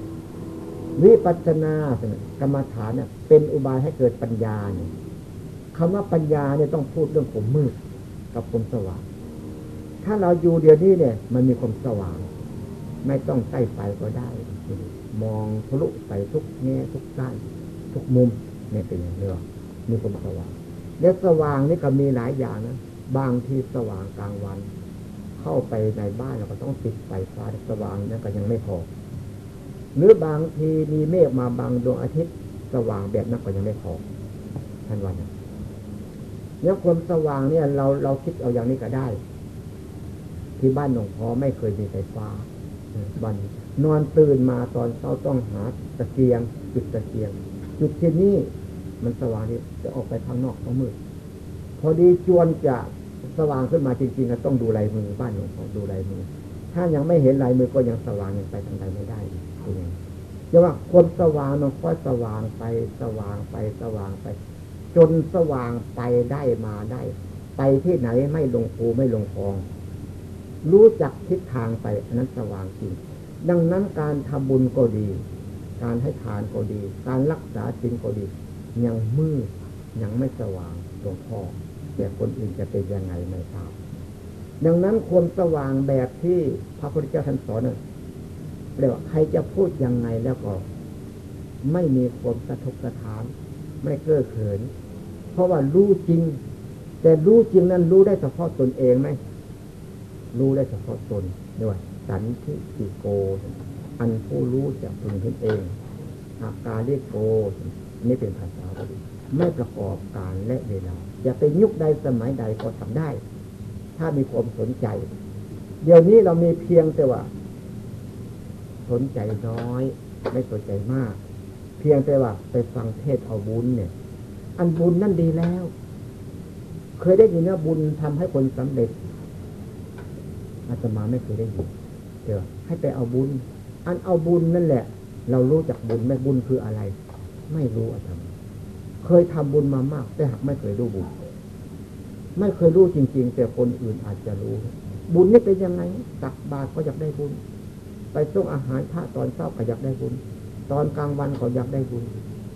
วิปัสสนากรรมฐานเนี่ยเป็นอุบายให้เกิดปัญญาเนี่ยคำว่าปัญญาเนี่ยต้องพูดเรื่องผมมืดกับผมสว่าง ถ้าเราอยู่เดี๋ยวนี้เนี่ย มันมีความสว่าง ไม่ต้องใกล้ไฟก็ได้ มองทะลุไปทุกแง่ทุกด้าน ทุกมุมเนี่ยเป็นอย่างนี้มีความสว่างแล้วสว่างนี่ก็มีหลายอย่างนะบางที่สว่างกลางวัน เข้าไปในบ้านเราก็ต้องติดไฟฟ้าสว่างนั่นก็ยังไม่พอ หรือบางทีมีเมฆมาบางดวงอาทิตย์ สว่างแบบนั้นก็ยังไม่พอท่านวันนะแล้วความสว่างเนี่ย เราเราคิดเอาอย่างนี้ก็ได้ ที่บ้านหลวงพ่อไม่เคยมีไฟฟ้าวันนอนตื่นมาตอนเช้าต้องหาตะเกียงจุดตะเกียง จุดที่นี่มันสว่างนี่จะออกไปข้างนอกก็มืด พอดีจวนจะสว่างขึ้นมาจริงๆก็ต้องดูลายมือบ้านหลวงพ่อดูลายมือ ถ้ายังไม่เห็นลายมือก็ยังสว่างยังไปทางใดไม่ได้คือไงจะว่าคนสว่างมันค่อยสว่างไปสว่างไปสว่างไป จนสว่างไปได้มาได้ ไปที่ไหนไม่ลงภูไม่ลงคลอง รู้จักทิศทางไปอันนั้นสว่างจริงดังนั้นการทำบุญก็ดี การให้ทานก็ดี การรักษาศีลก็ดี ยังมืดยังไม่สว่างหลวงพ่อแต่คนอื่นจะเป็นยังไงไม่ทราบดังนั้นความสว่างแบบที่พระพุทธเจ้าท่านสอนเรียกว่าใครจะพูดยังไงแล้วก็ ไม่มีความสะทกสะทาน ไม่เก้อเขิน เพราะว่ารู้จริง แต่รู้จริงนั้นรู้ได้เฉพาะตนเองไหมรู้ได้เฉพาะตนด้วยสันทิติโก อันผู้รู้จะพึงขึ้นเองอาการเรียกโกนี่เป็นภาษาบาลีไม่ประกอบการและเวลาจะเป็นยุคใดสมัยใดก็ทำได้ ถ้ามีความสนใจ เดี๋ยวนี้เรามีเพียงแต่ว่า สนใจน้อย ไม่สนใจมาก เพียงแต่ว่าไปฟังเทศเอาบุญเนี่ย อันบุญนั่นดีแล้ว เคยได้ยินว่าบุญทำให้คนสำเร็จอาตมาไม่เคยได้ยินเดี๋ยวให้ไปเอาบุญ อันเอาบุญนั่นแหละ เรารู้จักบุญไหมบุญคืออะไร ไม่รู้อาตมาเคยทำบุญมามาก แต่หากไม่เคยรู้บุญ ไม่เคยรู้จริง ๆ แต่คนอื่นอาจจะรู้ บุญนี่เป็นยังไงตักบาตรก็อยากได้บุญ ไปส่งอาหารพระตอนเช้าก็อยากได้บุญ ตอนกลางวันก็อยากได้บุญ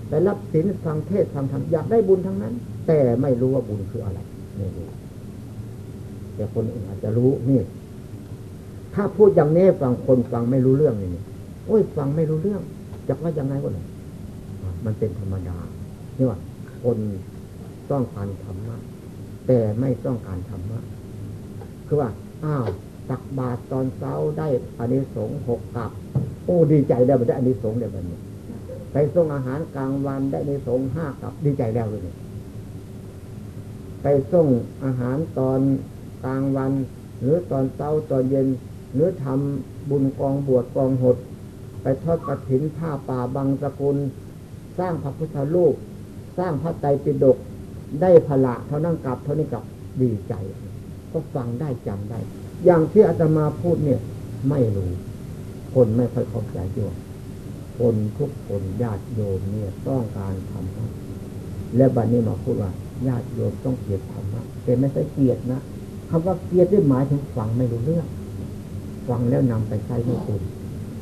ไปรับศีลฟังเทศฟังธรรมอยากได้บุญทั้งนั้น แต่ไม่รู้ว่าบุญคืออะไรไม่รู้แต่คนอื่นอาจจะรู้นี่ ถ้าพูดอย่างนี้ฟังคนฟังไม่รู้เรื่องนี่โอ้ยฟังไม่รู้เรื่องจะว่ายังไงวะเนี่ยมันเป็นธรรมดานี่ว่า คนต้องการธรรมะแต่ไม่ต้องการธรรมะคือว่าอ้าวตักบาตรตอนเช้าได้อานิสงส์หกกับโอ้ดีใจแล้วมันได้อานิสงส์เดี๋ยวนี้ไปส่งอาหารกลางวันได้อานิสงส์ห้ากับดีใจแล้วเลยไปส่งอาหารตอนกลางวัน หรือตอนเช้าตอนเย็น หรือทำบุญกองบวชกองหด ไปทอดกระถินผ้าป่าบางสกุล สร้างพระพุทธรูป สร้างพระไตรปิฎกได้พละเท่านั้นกลับเท่านี้กับดีใจ ก็ฟังได้จำได้ อย่างที่อาตมาพูดเนี่ย ไม่รู้คนไม่ค่อยเข้าใจด้วยคนทุกคนญาติโยมเนี่ยต้องการทำและบัดนี้มาพูดว่าญาติโยมต้องเกลียดธรรมะแต่ไม่ใช่เกลียดนะคำว่าเกลียดด้วยหมายถึงฟังไม่รู้เรื่อง ฟังแล้วนำไปใช้ไม่ถูก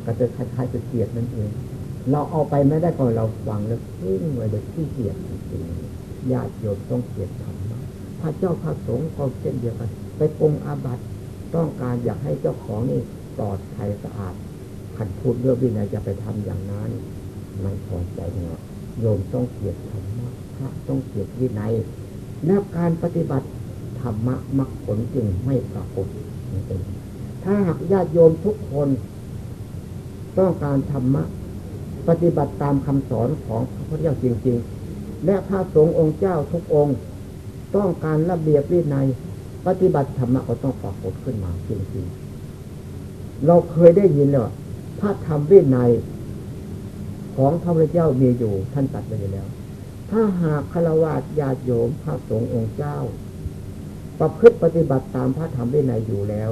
ก็จะคล้ายๆจะเกลียดนั่นเอง เราเอาไปไม่ได้ก็เราฟังแล้วทิ้งไว้เด็กที่เกียดจริงญาติโยมต้องเกียดธรรมะพระเจ้าพระสงฆ์ก็เช่นเดียวกัน ไปปรงอาบัติต้องการอยากให้เจ้าของนี่ปลอดภัยสะอาดขันพูดเรื่องวินัยจะไปทำอย่างนั้นไม่พอใจเนาะโยมต้องเกียดธรรมะพระต้องเกียดวินัยแล้วการปฏิบัติธรรมะมรรคผลจึงไม่ปรากฏ ถ้าหากญาติโยมทุกคน ต้องการธรรมะ ปฏิบัติตามคำสอนของพระพุทธเจ้าจริง ๆ และพระสงฆ์องค์เจ้าทุกองค์ ต้องการระเบียบวินัยปฏิบัติธรรมะก็ต้องปรากฏขึ้นมาจริงๆ เราเคยได้ยินแล้วพระธรรมวินัยของพระพุทธเจ้ามีอยู่ท่านตัดไปอยู่แล้ว ถ้าหากฆราวาสญาติโยมพระสงฆ์องค์เจ้า ประพฤติปฏิบัติตามพระธรรมวินัยอยู่แล้ว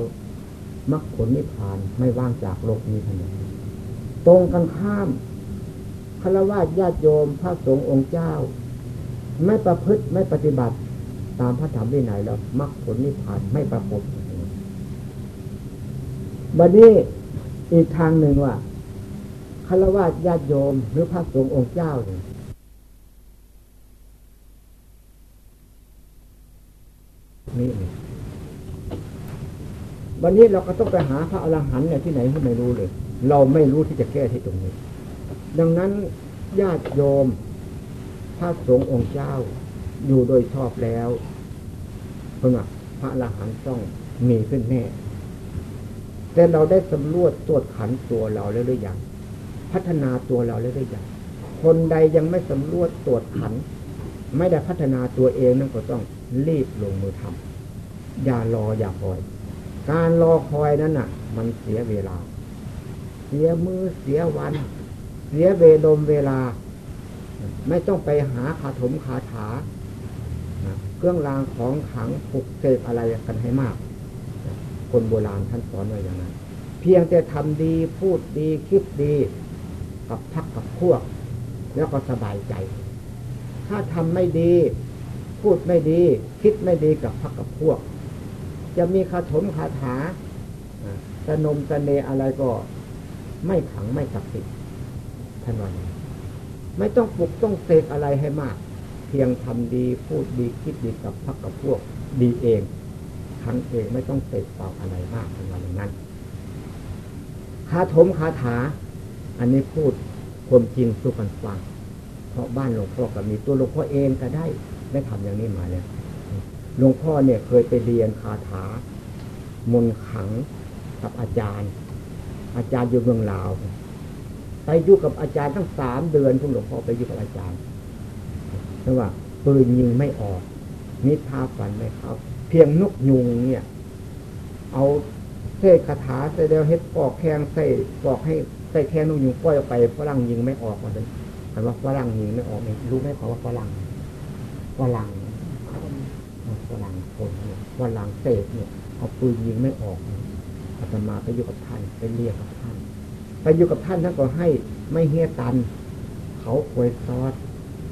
มรรคผลนิพพานไม่ว่างจากโลกนี้ทันทีตรงกันข้ามฆราวาสญาติโยมพระสงฆ์องค์เจ้า ไม่ประพฤติไม่ปฏิบัติตามพระธรรมวินัยแล้วมรรคผลนิพพานไม่ปรากฏบัดนี้อีกทางหนึ่งว่าคารวะญาติโยมหรือพระสงฆ์องค์เจ้าเนี่ยนี่ วันนี้เราก็ต้องไปหาพระอรหันต์เนี่ยที่ไหนที่ไม่รู้เลย เราไม่รู้ที่จะแก้ที่ตรงนี้ ดังนั้นญาติโยมพระสงฆ์องค์เจ้า อยู่โดยชอบแล้วเพราะว่าพระอรหันต์ต้องมีขึ้นแน่ แต่เราได้สำรวจตรวจขันตัวเราแล้วหรือยังพัฒนาตัวเราแล้วหรือยังคนใดยังไม่สำรวจตรวจขัน ไม่ได้พัฒนาตัวเองนั่นก็ต้องรีบลงมือทำอย่ารออย่าคอย การรอคอยนั้นน่ะ มันเสียเวลา เสียมือเสียวัน เสียเวลมเวลา ไม่ต้องไปหาคาถมคาถา เครื่องรางของขังผูกเสกอะไรกันให้มาก คนโบราณท่านสอนไว้อย่างนั้น เพียงแต่ทำดีพูดดีคิดดี กับพักกับพวก แล้วก็สบายใจ ถ้าทำไม่ดี พูดไม่ดี คิดไม่ดีกับพักกับพวก จะมีคาถมคาถาสนมสเนอะไรก็ไม่ขังไม่ศักดิ์สิทธิ์ท่านว่าไม่ต้องปลุกต้องเสกอะไรให้มาก เพียงทำดีพูดดีคิดดีกับพักกับพวกดีเองทั้งเองไม่ต้องเสกเป่าอะไรมากเป็นวันนั้นคาถมคาถา อันนี้พูดความจริงสู้กันฟังเพราะบ้านหลวงพ่อก็มีตัวหลวงพ่อเองก็ได้ได้ทำอย่างนี้มาเลย หลวงพ่อเนี่ยเคยไปเรียนคาถามนขังกับอาจารย์ อาจารย์อยู่เมืองลาวไปอยู่กับอาจารย์ตั้งสามเดือนคุณหลวงพ่อไปอยู่กับอาจารย์ราะว่าปืนยิงไม่ออกนิทาฟันไม่เข้าเพียงนกยุงเนี่ย เอาเส้คาถาใส่เดียวเฮ็ดปอกแข้งใส่ปอกให้ใส่แข้งนกยุงปล่อยออกไปฝรั่งยิงไม่ออกมาเลยคำว่าฝรั่งยิงไม่ออกเนี่ยรู้ไหมเขาว่าฝรั่งฝรั่ง ฝรั่งคนเนี่ยฝรั่งเศษเนี่ยเอาปืนยิงไม่ออกอาตมาไปอยู่กับท่านไปเรียกกับท่าน ไปอยู่กับท่านท่านก็ให้ไม่เฮียตัน เขาควยซอส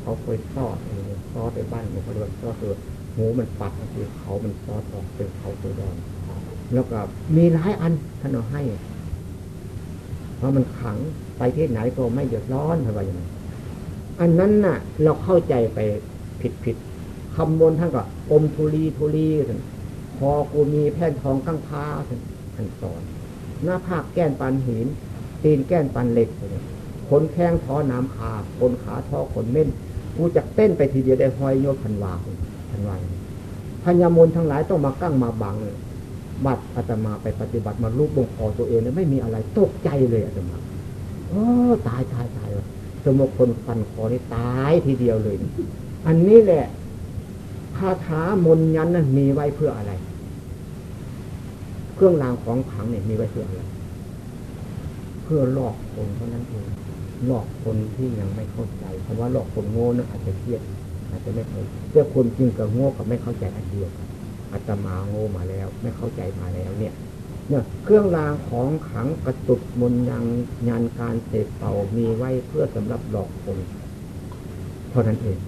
เขาเคยซอดซอดในบ้านเขาเรียกว่าซอดคือหูมันปัดคือเขามันซอดออกเป็นเขาตัวดอนแล้วก็มีหลายอันท่านเอาให้ เพราะมันขังไปที่ไหนก็ไม่เดือดร้อนอะไรอย่างนี้อันนั้นน่ะ เราเข้าใจไปผิดผิด คำบนท่านก็ อมทุลีทุลีท่านพอกูมีแผ่นทองกั้งพาท่านท่านสอน หน้าภาคแก้นปันหิน ตีนแก้นปันเหล็กขนแข้งท้อน้ำขาขนขาท้อขนเม่นกูจะเต้นไปทีเดียวได้หอยโยพันวาพันวาพญามนทั้งหลายต้องมากั้งมาบังบัดอาตมาไปปฏิบัติมาลูกบงคอตัวเองเนี่ยไม่มีอะไรตกใจเลยอาตมาโอ้ตายตายตายสมคนฟันคอนี่ตายทีเดียวเลย อันนี้แหละ คาถามนยันนั้นมีไว้เพื่ออะไร เครื่องรางของขังเนี่ยมีไว้เพื่ออะไร เพื่อหลอกคนเท่านั้นเองหลอกคนที่ยังไม่เข้าใจเพราว่าหลอกคนโง่นะอาจจะเครียดอาจจะไม่เข้าแต่คนจริงกับโง่กับไม่เข้าใจอันเดียวกันอาตมาโง่มาแล้ว ไม่เข้าใจมาแล้วเนี่ย เนี่ย เครื่องรางของขังกระตุกมนยังงานการเสพเป่ามีไว้เพื่อสำหรับหลอกคน เท่านั้นเอง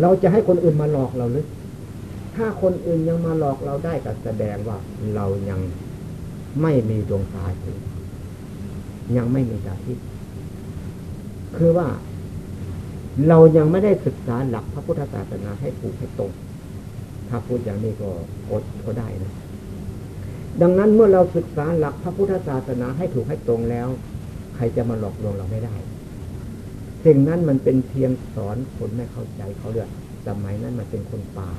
เราจะให้คนอื่นมาหลอกเราหรือ ถ้าคนอื่นยังมาหลอกเราได้ก็แสดงว่าเรายังไม่มีดวงตาถึงยังไม่มีตาทิพคือว่าเรายังไม่ได้ศึกษาหลักพระพุทธศาสนาให้ถูกให้ตรง ถ้าพูดอย่างนี้ก็อดก็ได้นะ ดังนั้นเมื่อเราศึกษาหลักพระพุทธศาสนาให้ถูกให้ตรงแล้ว ใครจะมาหลอกลวงเราไม่ได้ สิ่งนั้นมันเป็นเพียงสอนคนไม่เข้าใจเขาเรียกสมัยนั้นมันเป็นคนป่า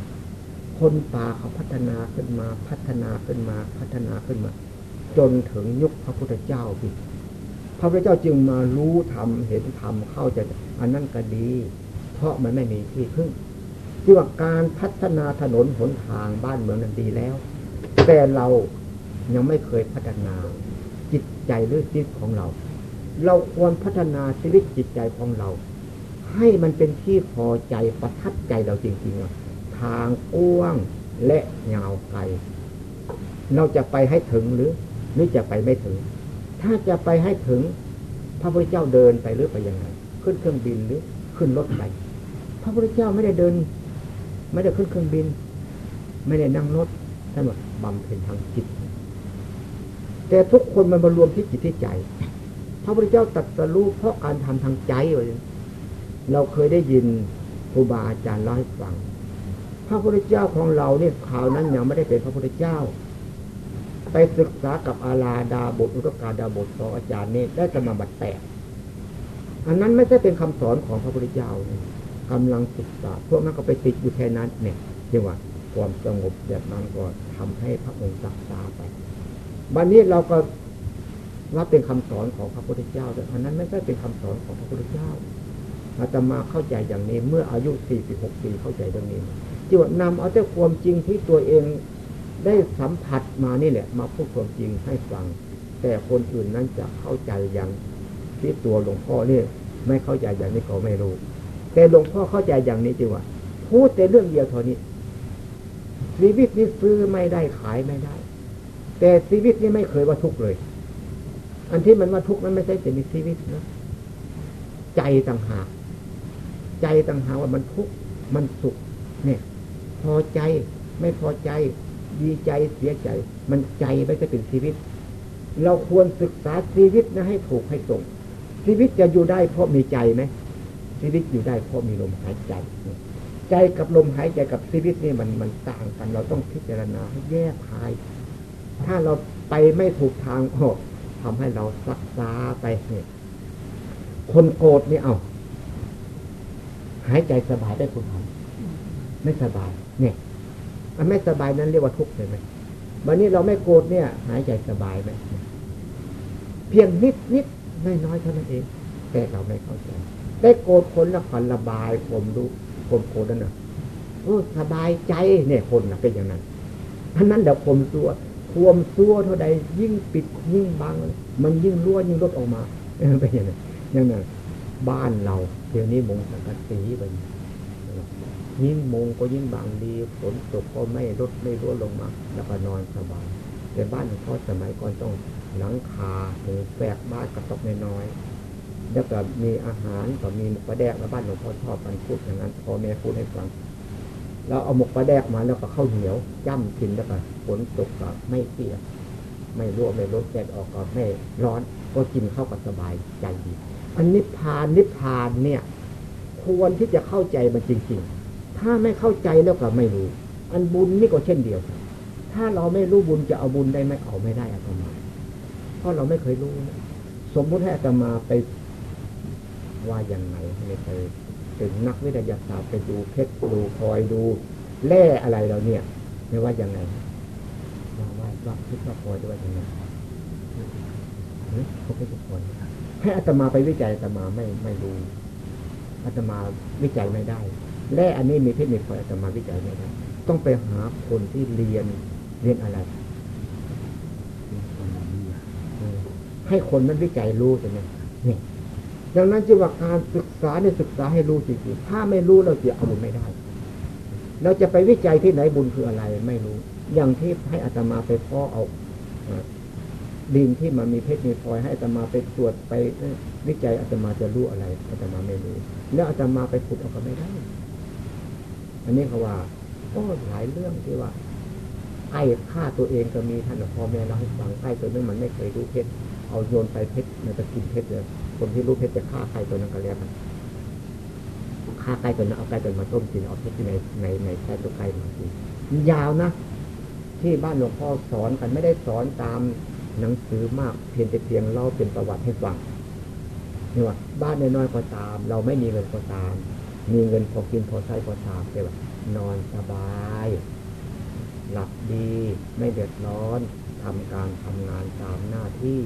คนป่าเขาพัฒนาขึ้นมา พัฒนาขึ้นมา พัฒนาขึ้นมา จนถึงยุคพระพุทธเจ้าบิพระพุทธเจ้าจึงมารู้ธรรมเห็นธรรมเข้าใจอันนั้นก็ดี เพราะมันไม่มีที่พึ่งจึงว่าการพัฒนาถนนหนทางบ้านเมืองนั้นดีแล้ว แต่เรายังไม่เคยพัฒนาจิตใจหรือจิตของเรา เราควรพัฒนาชีวิตจิตใจของเรา ให้มันเป็นที่พอใจประทับใจเราจริงๆทางกว้างและยาวไกลเราจะไปให้ถึงหรือหรือจะไปไม่ถึง ถ้าจะไปให้ถึง พระพุทธเจ้าเดินไปหรือไปยังไงขึ้นเครื่องบินหรือขึ้นรถไป พระพุทธเจ้าไม่ได้เดิน ไม่ได้ขึ้นเครื่องบิน ไม่ได้นั่งรถท่านบอกบำเพ็ญทางจิต แต่ทุกคนมันมารวมที่จิตที่ใจ พระพุทธเจ้าตรัสรู้เพราะการทำทางใจเลยเราเคยได้ยินครูบาอาจารย์เล่าให้ฟัง พระพุทธเจ้าของเราเนี่ยข่าวนั้นยังไม่ได้เป็นพระพุทธเจ้า ไปศึกษากับอาลาดาบทอุตกาดาบทของอาจารย์เนี่ยได้สมาบัติแตก อันนั้นไม่ใช่เป็นคำสอนของพระพุทธเจ้าเนี่ยกำลังศึกษา พวกนั้นก็ไปติดอยู่แค่นั้นเนี่ยจังหวะความสงบแบบนั้นก็ทำให้พระองค์ศึกษาไป บันนี้เราก็ รับเป็นคำสอนของพระพุทธเจ้า แต่อันนั้นไม่ใช่เป็นคำสอนของพระพุทธเจ้าอาตมาเข้าใจอย่างนี้เมื่ออายุสี่สิบหกปีเข้าใจเรื่องนี้ที่ว่านำเอาแต่ความจริงที่ตัวเองได้สัมผัสมานี่แหละ มาพูดความจริงให้ฟัง แต่คนอื่นนั้นจะเข้าใจอย่างที่ตัวหลวงพ่อนี่ไม่เข้าใจอย่างนี้เขาไม่รู้ แต่หลวงพ่อเข้าใจอย่างนี้จริงว่าพูดแต่เรื่องเดียวเท่านี้ชีวิตนี้ซื้อไม่ได้ขายไม่ได้ แต่ชีวิตนี้ไม่เคยว่าทุกข์เลย อันที่มันว่าทุกข์นั้นไม่ใช่เป็นชีวิตนะใจต่างหาก ใจต่างหากว่ามันทุกข์มันสุข เนี่ย พอใจไม่พอใจ ดีใจเสียใจ มันใจไม่ใช่เป็นชีวิต เราควรศึกษาชีวิตนะให้ถูกให้ตรงชีวิตจะอยู่ได้เพราะมีใจไหมชีวิตอยู่ได้เพราะมีลมหายใจ ใจกับลมหายใจกับชีวิตนี่มันมันต่างกัน เราต้องพิจารณาให้แยกทาย ถ้าเราไปไม่ถูกทางออก ทำให้เราซักซาไปเนี่ยคนโกรธนี่เอา หายใจสบายได้คุณทำไม่สบาย เนี่ยอันไม่สบายนั้นเรียกว่าทุกข์เลยไหมวันนี้เราไม่โกรธเนี่ย หายใจสบายไหมเพียงนิดนิดน้อยน้อยเท่านั้นเอง แต่เราไม่เข้าใจ ได้โกรธคนละผ่อนระบายผมรู้ผมโกรธนั่นนะโอ้สบายใจเนี่ยคนนะเป็นอย่างนั้นท่านั้นเดี๋ยวผมซัว ควมซัวเท่าใดยิ่งปิดยิ่งบัง มันยิ่งรั่วยิ่งลดออกมาเป็นอย่างนั้นอย่างนั้นบ้านเราเดี๋ยวนี้มงสังกสีไปยิ่งมงก็ยิ่งบางดีฝนตกก็ไม่ลดไม่รั่วลงมา แล้วก็นอนสบายแต่บ้านพ่อสมัยก่อนต้องหลังคาหรือแฝกบ้านกระตกน้อยๆแล้วก็มีอาหารก็มีหมกปลาแดกแล้วบ้านหลวงพ่อชอบกันพูดอย่างนั้นพอแม่พูดให้ฟัง เราเอาหมกปลาแดกมาแล้วก็ข้าวเหนียวจ้ำกินแล้วก็ฝนตกก็ไม่เปียกไม่รั่วไม่ลดแดดออกก็ไม่ร้อน ก็กินเข้ากับสบายใจดีอันนิพพานนิพพานเนี่ย ควรที่จะเข้าใจมันจริง ๆ ถ้าไม่เข้าใจแล้วก็ไม่รู้ อันบุญนี่ก็เช่นเดียวกันถ้าเราไม่รู้บุญจะเอาบุญได้ไหมเอาไม่ได้อาตมาเพราะเราไม่เคยรู้ สมมุติให้อาตมาไปว่าอย่างไงไม่เคย เป็นนักวิทยาศาสตร์ไปดูเพชรดูพลอยดูแร่อะไรเราเนี่ยไม่ว่าอย่างไงว่าว่าว่าเพชรว่าพลอยด้วยอย่างไงเขาเป็นคนให้อาตมาไปวิจัยอาตมาไม่ไม่รู้อาตมาวิจัยไม่ได้ และอันนี้มีเทคนิคของอาตมาวิจัยไม่ได้ ต้องไปหาคนที่เรียนเรียนอะไร ให้คนนั้นวิจัยรู้ใช่ไหมเนี่ย ดังนั้นจึงว่าการศึกษาในศึกษาให้รู้จริงๆถ้าไม่รู้เราจะเอาบุญไม่ได้ เราจะไปวิจัยที่ไหนบุญคืออะไรไม่รู้ อย่างที่ให้อาตมาไปพ่อเอาดินที่มันมีเพชรมีพลอยให้อาตมาไปตรวจไปวิจัยอาตมาจะรู้อะไรอาตมาไม่รู้ แล้วอาตมาไปขุดออกก็ไม่ได้ อันนี้เขาว่าก็หลายเรื่องที่ว่าไก่ฆ่าตัวเองก็มีท่านพ่อแม่เราให้ฟังไก่ตัวนึงมันไม่เคยรู้เพชรเอาโยนไปเพชรมันจะกินเพชรเลย คนที่รู้เพชรจะฆ่าไก่ตัวนั้นก็แล้วกันฆ่าไก่ตัวนั้นเอาไก่ตัวมาต้มกินเอาเพชรในในในแค่ตัวไก่มากินยาวนะที่บ้านหลวงพ่อสอนกันไม่ได้สอนตามหนังสือมากเพียงแต่เพียงเล่าเป็นประวัติให้ฟังนี่ว่าบ้านน้อยๆก็ตาม เราไม่มีเงินก็ตาม มีเงินพอกินพอใช้พอทาแต่ว่านอนสบาย หลับดีไม่เดือดร้อนทำการทำงานตามหน้าที่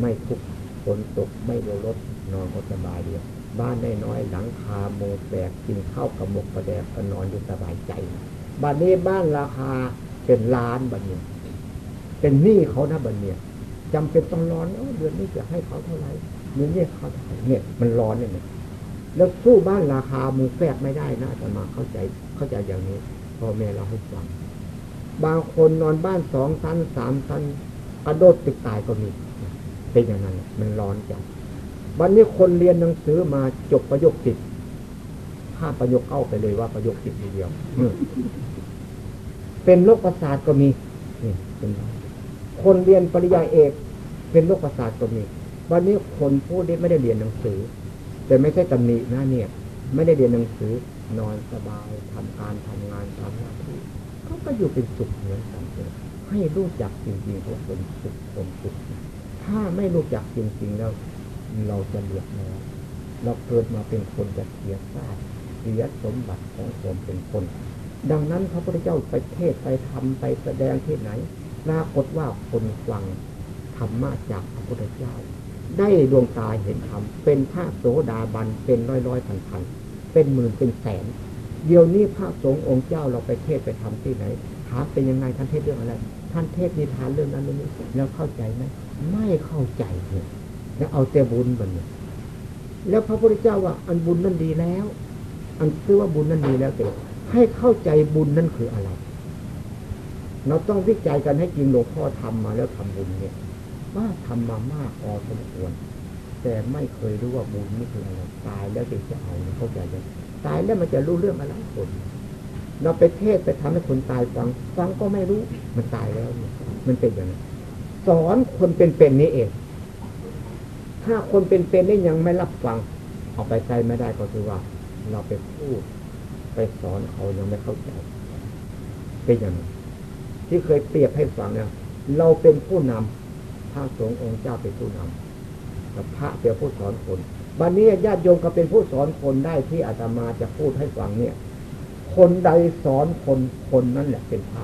ไม่ทุกข์ ฝนตกไม่โดนรถนอนก็สบายเดียวบ้านได้น้อยหลังคาโมแตกกินข้าวกับหมกประแดกก็นอนอยู่สบายใจบ้านนี้บ้านราคาเป็นล้านบัดเนี่ยเป็นหนี้เขานะบัดเนี่ยจำเป็นต้องร้อนเดือนนี้จะให้เขาเท่าไหร่เงินนี่ยเขาเท่าไหร่เนี่ย มันร้อนเนี่ยแล้วสู้บ้านราคามูแฝกไม่ได้นะแต่มาเข้าใจเข้าใจอย่างนี้พ่อแม่เราให้ฟังบางคนนอนบ้านสองชั้นสามชั้นกระโดดตึกตายก็มี เป็นอย่างนั้น มันร้อนจังวันนี้คนเรียนหนังสือมาจบประโยคติดข้าประโยคเข้าไปเลยว่าประโยคติดทีเดียวเป็นโรคประสาทก็มีนี่เป็นคนเรียนปริญญาเอก เป็นโรคประสาทก็มี วันนี้คนผู้นี้ไม่ได้เรียนหนังสือ แต่ไม่ใช่ตำหนินะเนี่ย ไม่ได้เรียนหนังสือนอนสบายทำการทำงานตามหน้าที่เขาก็อยู่เป็นสุขเหมือนกันเลยให้รู้จักจริงๆว่าเป็นสุขเป็นสุข ถ้าไม่รู้จักจริงๆแล้วเราจะเลือดร้อเราเกิดมาเป็นคนจะเสียชาติเสียสมบัติของความเป็นคน ดังนั้นพระพุทธเจ้าไปเทศไปทำไปแสดงที่ไหนปรากฏว่าคนฟังธรรมะจากพระพุทธเจ้า ได้ดวงตาเห็นธรรมเป็นพระโสดาบันเป็นร้อยร้อยพันพันเป็นหมื่นเป็นแสน เดี๋ยวนี้พระสงฆ์องค์เจ้าเราไปเทศไปทำที่ไหนถามเป็นยังไงท่านเทศเรื่องอะไร ท่านเทศนิทานเรื่องนั้นเรื่องนี้แล้วเข้าใจไหม ไม่เข้าใจเนี่ยแล้วเอาแต่บุญมันเนี่ยแล้วพระพุทธเจ้าว่า อันบุญนั้นดีแล้ว อันคือว่าบุญนั้นดีแล้วแต่ให้เข้าใจบุญนั่นคืออะไร เราต้องวิจัยกันให้จริงหลวงพ่อทำมาแล้วทำบุญเนี่ย ว่าทำมามากพอสมควร แต่ไม่เคยรู้ว่าบุญนี่คืออะไรตายแล้วจะเอาเข้าใจยังตายแล้วมันจะรู้เรื่องอะไรคนเราไปเทศไปทำให้คนตายฟังฟังก็ไม่รู้มันตายแล้ว มันเป็นอย่างนั้น สอนคนเป็นๆนี้เอง ถ้าคนเป็นๆนี่ยังไม่รับฟัง เอาไปใจไม่ได้ก็คือว่า เราไปพูด ไปสอนเขายังไม่เข้าใจเป็นอย่างนั้นที่เคยเปรียบให้ฟังเนี่ยเราเป็นผู้นำพระสงฆ์องค์เจ้าเป็นผู้นำกับพระเป็นผู้สอนคนบัดนนี้ญาติโยมก็เป็นผู้สอนคนได้ที่อาตมาจะพูดให้ฟังเนี่ย คนใดสอนคนคนนั้นแหละเป็นพระ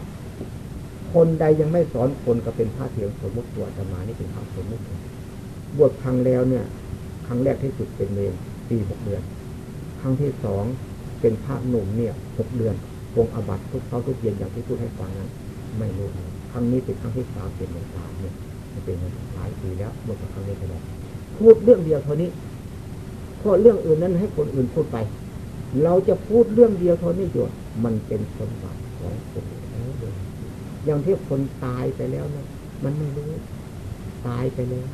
คนใดยังไม่สอนคนก็เป็นพระเถียงสมมติตัวอาตมานี่เป็นพระสมมติบวชครั้งแล้วเนี่ย ครั้งแรกที่สุดเป็นเมนปีหกเดือน ครั้งที่สองเป็นพระหนุ่มเนี่ยหกเดือนวงอบัตทุกเช้าทุกเย็นอย่างที่พูดให้ฟังนั้น ไม่รู้ครั้งนี้เป็นครั้งที่สามเป็นหนึ่งสามเนี่ยเป็นหลายปีแล้วหมดครั้งนี้ไปแล้วพูดเรื่องเดียวเท่านี้เพราะเรื่องอื่นนั้นให้คนอื่นพูดไป เราจะพูดเรื่องเดียวเท่านี้อยู่มันเป็นสมบัติของคน อย่างที่คนตายไปแล้วนะมันไม่รู้ ตายไปแล้ว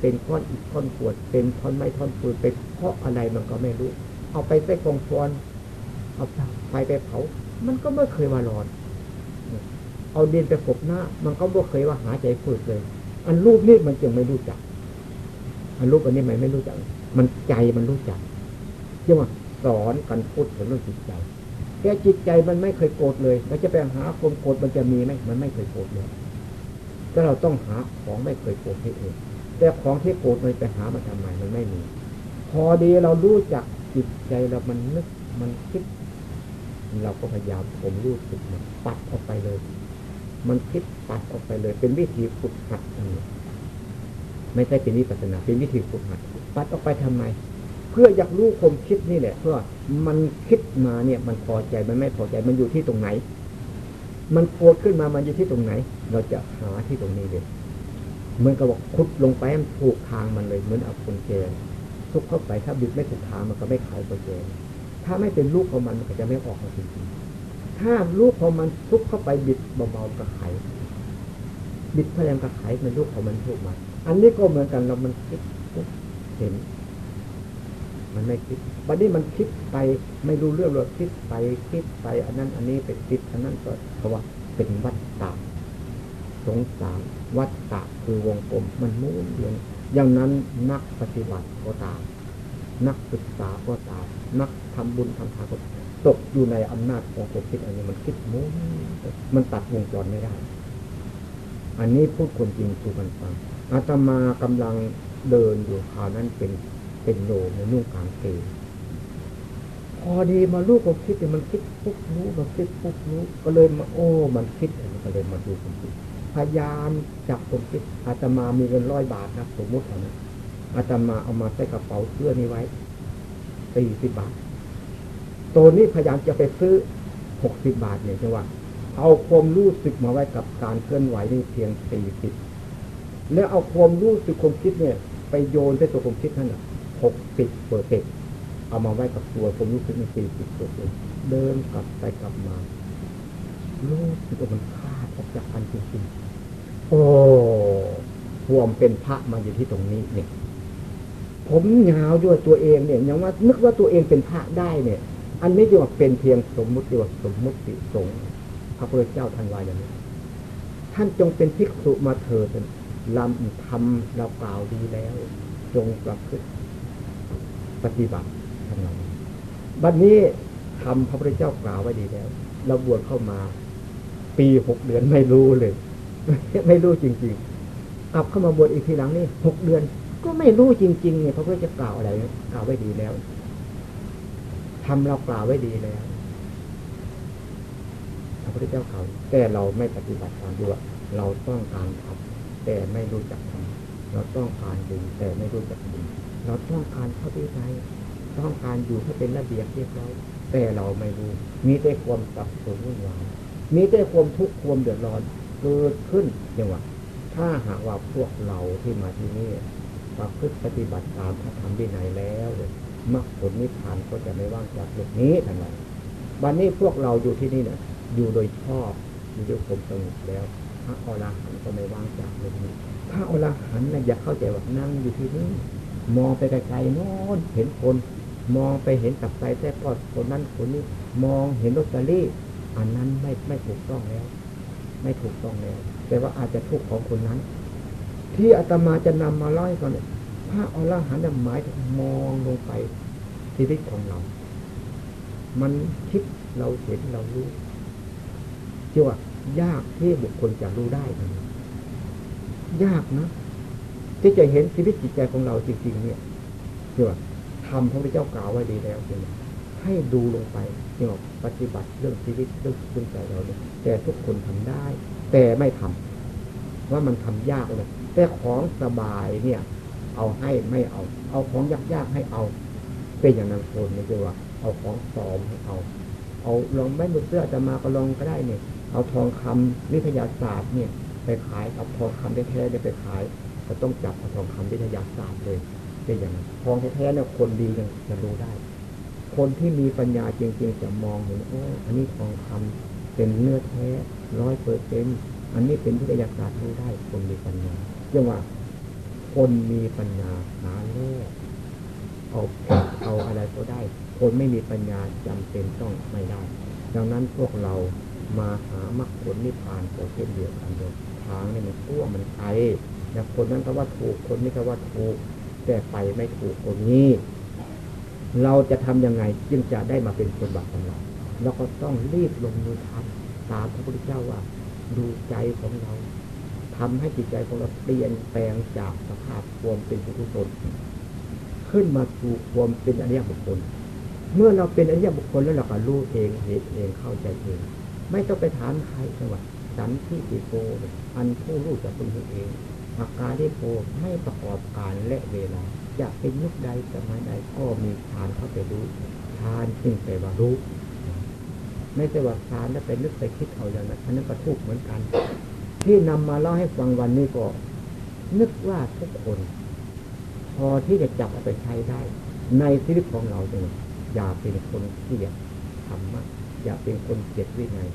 เป็นท่อนอีกท่อนปวด เป็นท่อนไม้ท่อนปืนไปเพราะอะไรมันก็ไม่รู้ เอาไปใส่กองฟอนเอาไฟไปเผา มันก็ไม่เคยว่าร้อน เอาดินไปกบหน้า มันก็ไม่เคยว่าหาใจฝืดเลย อันรูปนี่มันจึงไม่รู้จัก อันรูปอันนี้มันไม่รู้จัก มันใจมันรู้จักเรียกว่าสอนกันพูดถึงเรื่องจิตใจ แค่จิตใจมันไม่เคยโกรธเลยเราจะไปหาคนโกรธมันจะมีไหมมันไม่เคยโกรธเลยก็เราต้องหาของไม่เคยโกรธให้เองแต่ของที่โกรธมันไปหามาทำไมมันไม่มี พอดีเรารู้จักจิตใจเรามันนึกมันคิด เราก็พยายามผมรู้สึกมันปัดออกไปเลย มันคิดปัดออกไปเลย เป็นวิธีฝึกหัดไม่ใช่เป็นวิปัสนาเป็นวิธีฝึกหัดปัดออกไปทำไม พื่ออยากรู้ความคิดนี่แหละเพื่อมันคิดมาเนี่ยมันพอใจมันไม่พอใจมันอยู่ที่ตรงไหน มันโกรธขึ้นมามันอยู่ที่ตรงไหน เราจะหาที่ตรงนี้เลยเหมือนกับบอกขุดลงไปมันถูกทางมันเลยเหมือนเอาคนแกทุกเข้าไปถ้าบิดไม่ถูกทางมันก็ไม่เข้าไปแกถ้าไม่เป็นลูกของมันมันก็จะไม่ออกมาจริงๆถ้าลูกของมันทุกเข้าไปบิดเบาๆกระไขบิดพยายามกระไขมันลูกของมันถูกมา อันนี้ก็เหมือนกันเรามันคิดเห็น มันไม่คิดบัดนี้มันคิดไปไม่รู้เรื่องเราคิดไปคิดไป อันนั้น อันนี้ไปคิด อันนั้นก็เพราะว่าเป็นวัฏฏะสงสารวัฏฏะคือวงกลมมันมุนเวียนอย่างนั้นนักปฏิบัติก็ตาม นักศึกษาก็ตาม นักทำบุญทำทานก็ตกอยู่ในอำนาจของความคิดอันนี้มันคิดมุนมันตัดวงจรไม่ได้ อันนี้พูดคนจริงสู่กันฟังอาตมากำลังเดินอยู่คราวนั้นเป็น เป็นโลในนุ่งกางเกงพอดีมาลูกผมคิดมันคิดปุ๊บรู้มันคิดปุ๊บรู้ก็เลยมาโอ้ มันคิดมันก็เลยมาดูผมคิดพยายามจับผมคิดอาตมามีเงินร้อยบาทนะสมมติเอานะอาตมาเอามาใส่กระเป๋าเสื้อนี้ไว้สี่สิบบาทตัวนี้พยายามจะไปซื้อหกสิบบาทเนี่ยจังหวะเอาความรู้สึกมาไว้กับการเคลื่อนไหวนี่เพียงสี่สิบแล้วเอาความรู้สึกความคิดเนี่ย ไปโยนใส่ตัวความคิดนั่นแหละ หกสิบเปอร์เซ็นต์เอามาไว้กับตัวความรู้สึกในสี่สิบเปอร์เซ็นต์เดินกลับไปกลับมารู้สึกว่ามันขาดออกจากกันจริงๆโอ้ควมเป็นพระมาอยู่ที่ตรงนี้เนี่ยผมยาวด้วยตัวเองเนี่ยยังว่า นึกว่าตัวเองเป็นพระได้เนี่ย อันนี้เรียกว่าเป็นเพียงสมมุติเรียกว่าสมมุติสงฆ์พระพุทธเจ้าท่านว่าอย่างนี้ท่านจงเป็นภิกษุมาเถิดลำทำเรากล่าวดีแล้ว จงประพฤติ ปฏิบัติทั้งนั้นบัดนนี้ทำพระพุทธเจ้ากล่าวไว้ดีแล้ว เราบวชเข้ามา ปีหกเดือนไม่รู้เลย ไม่รู้จริงๆกลับเข้ามาบวชอีกทีหลังนี่หกเดือน ก็ไม่รู้จริงๆเนี่ยพระพุทธเจ้ากล่าวอะไรกล่าวไว้ดีแล้วทำเรากล่าวไว้ดีแล้วพระพุทธเจ้ากล่าแต่เราไม่ปฏิบัติตามด้วยเราต้องการทำแต่ไม่รู้จักทำเราต้องการดีแต่ไม่รู้จักดี เราต้องการเข้าที่ใจต้องการอยู่ให้เป็นระเบียบเรียบร้อยแต่เราไม่รู้ มีแต่ความสับสนวุ่นวายมีแต่ความทุกข์ความเดือดร้อนเกิดขึ้นอย่างว่าถ้าหากว่าพวกเราที่มาที่นี่ประพฤติปฏิบัติตามพระธรรมวินัยแล้วมรรคผลนิพพานก็จะไม่ว่างจากโลกนี้ทั้งนั้นวันนี้พวกเราอยู่ที่นี่เนี่ยอยู่โดยชอบอยู่ด้วยความสงบแล้ว พระอรหันต์ก็ไม่ว่างจากโลกนี้พระอรหันต์นะอย่าเข้าใจว่านั่งอยู่ที่นี่ มองไปไกลๆโน้นเห็นคน มองไปเห็นตับไตแท้ปอดคนนั้นคนนี้ มองเห็นลอตเตอรี่ อันนั้นไม่ไม่ถูกต้องแล้ว ไม่ถูกต้องแล้ว แต่ว่าอาจจะทุกข์ของคนนั้น ที่อาตมาจะนำมาเล่าให้ฟังเนี่ยพระอรหันต์หมายถึงมองลงไปชีวิตของเรา มันคิดเราเห็นเรารู้ที่ว่ายากที่บุคคลจะรู้ได้นะยากนะ ที่จะเห็นชีวิตจิตใจของเราจริง ๆ เนี่ยที่ว่าทำพระพุทธเจ้ากล่าวไว้ดีแล้วจริงให้ดูลงไปที่ว่าปฏิบัติเรื่องชีวิตเรื่องจิตใจเราเนี่ยแต่ทุกคนทำได้ แต่ไม่ทำว่ามันทำยากเลยแต่ของสบายเนี่ย เอาให้ไม่เอา เอาของยากๆให้เอา เป็นอย่างนั้นคนไม่ใช่ว่า เอาของปลอมให้เอา เอาลองไม่บุเสื้อจะมาก็ลองก็ได้เนี่ย เอาทองคำวิทยาศาสตร์เนี่ย ไปขายกับทองคำแท้ๆไปขาย ก็ต้องจับทองคำวิทยาศาสตร์เลยเป็นอย่างนั้นทองแท้ๆเนี่ยคนดียังจะรู้ได้ คนที่มีปัญญาจริงๆจะมองเห็นโอ้อันนี้ทองคำเป็นเนื้อแท้ร้อยเปอร์เซ็นอันนี้เป็นวิทยาศาสตร์รู้ได้ คนมีปัญญาเรียกว่า คนมีปัญญาหาโลกเอาเอาอะไรก็ได้ คนไม่มีปัญญาจำเป็นต้องไม่ได้ ดังนั้นพวกเรามาหามรรคผลนิพพานก็เช่นเดียวกันเลยทางนี่มันทั่วมันไกล แต่คนนั้นก็ว่าถูกคนนี้ก็ว่าถูก แต่ไปไม่ถูกคนนี้ เราจะทำยังไงจึงจะได้มาเป็นคนบัตของเราเราก็ต้องรีบลงมือทำตามพระพุทธเจ้าว่า ดูใจของเราทำให้จิตใจของเราเปลี่ยนแปลงจากสภาพความเป็นปุถุชนขึ้นมาสู่ความเป็นอริยบุคคล เมื่อเราเป็นอริยบุคคลแล้วเราก็รู้เองเหตุเองเข้าใจเอง ไม่ต้องไปถามใครจังหวะสันที่ติโกอันผู้รู้จะเป็นเอง อาการที่โพไม่ประกอบการและเวลาอยากเป็นยุคใดสมัยใดก็มีทานเข้าไปรู้ทานจึงไปว่ารู้ ไม่ใช่ว่าทานแล้วไปนึกไปคิดเอาอย่างนั้นอันนั้นก็ทุกเหมือนกัน ที่นำมาเล่าให้ฟังวันนี้ก็ นึกว่าทุกคน พอที่จะจับเอาไปใช้ได้ ในชีวิตของเราเนี่ยอย่าเป็นคนเกลียดธรรมะอย่าเป็นคนเกลียดวินัย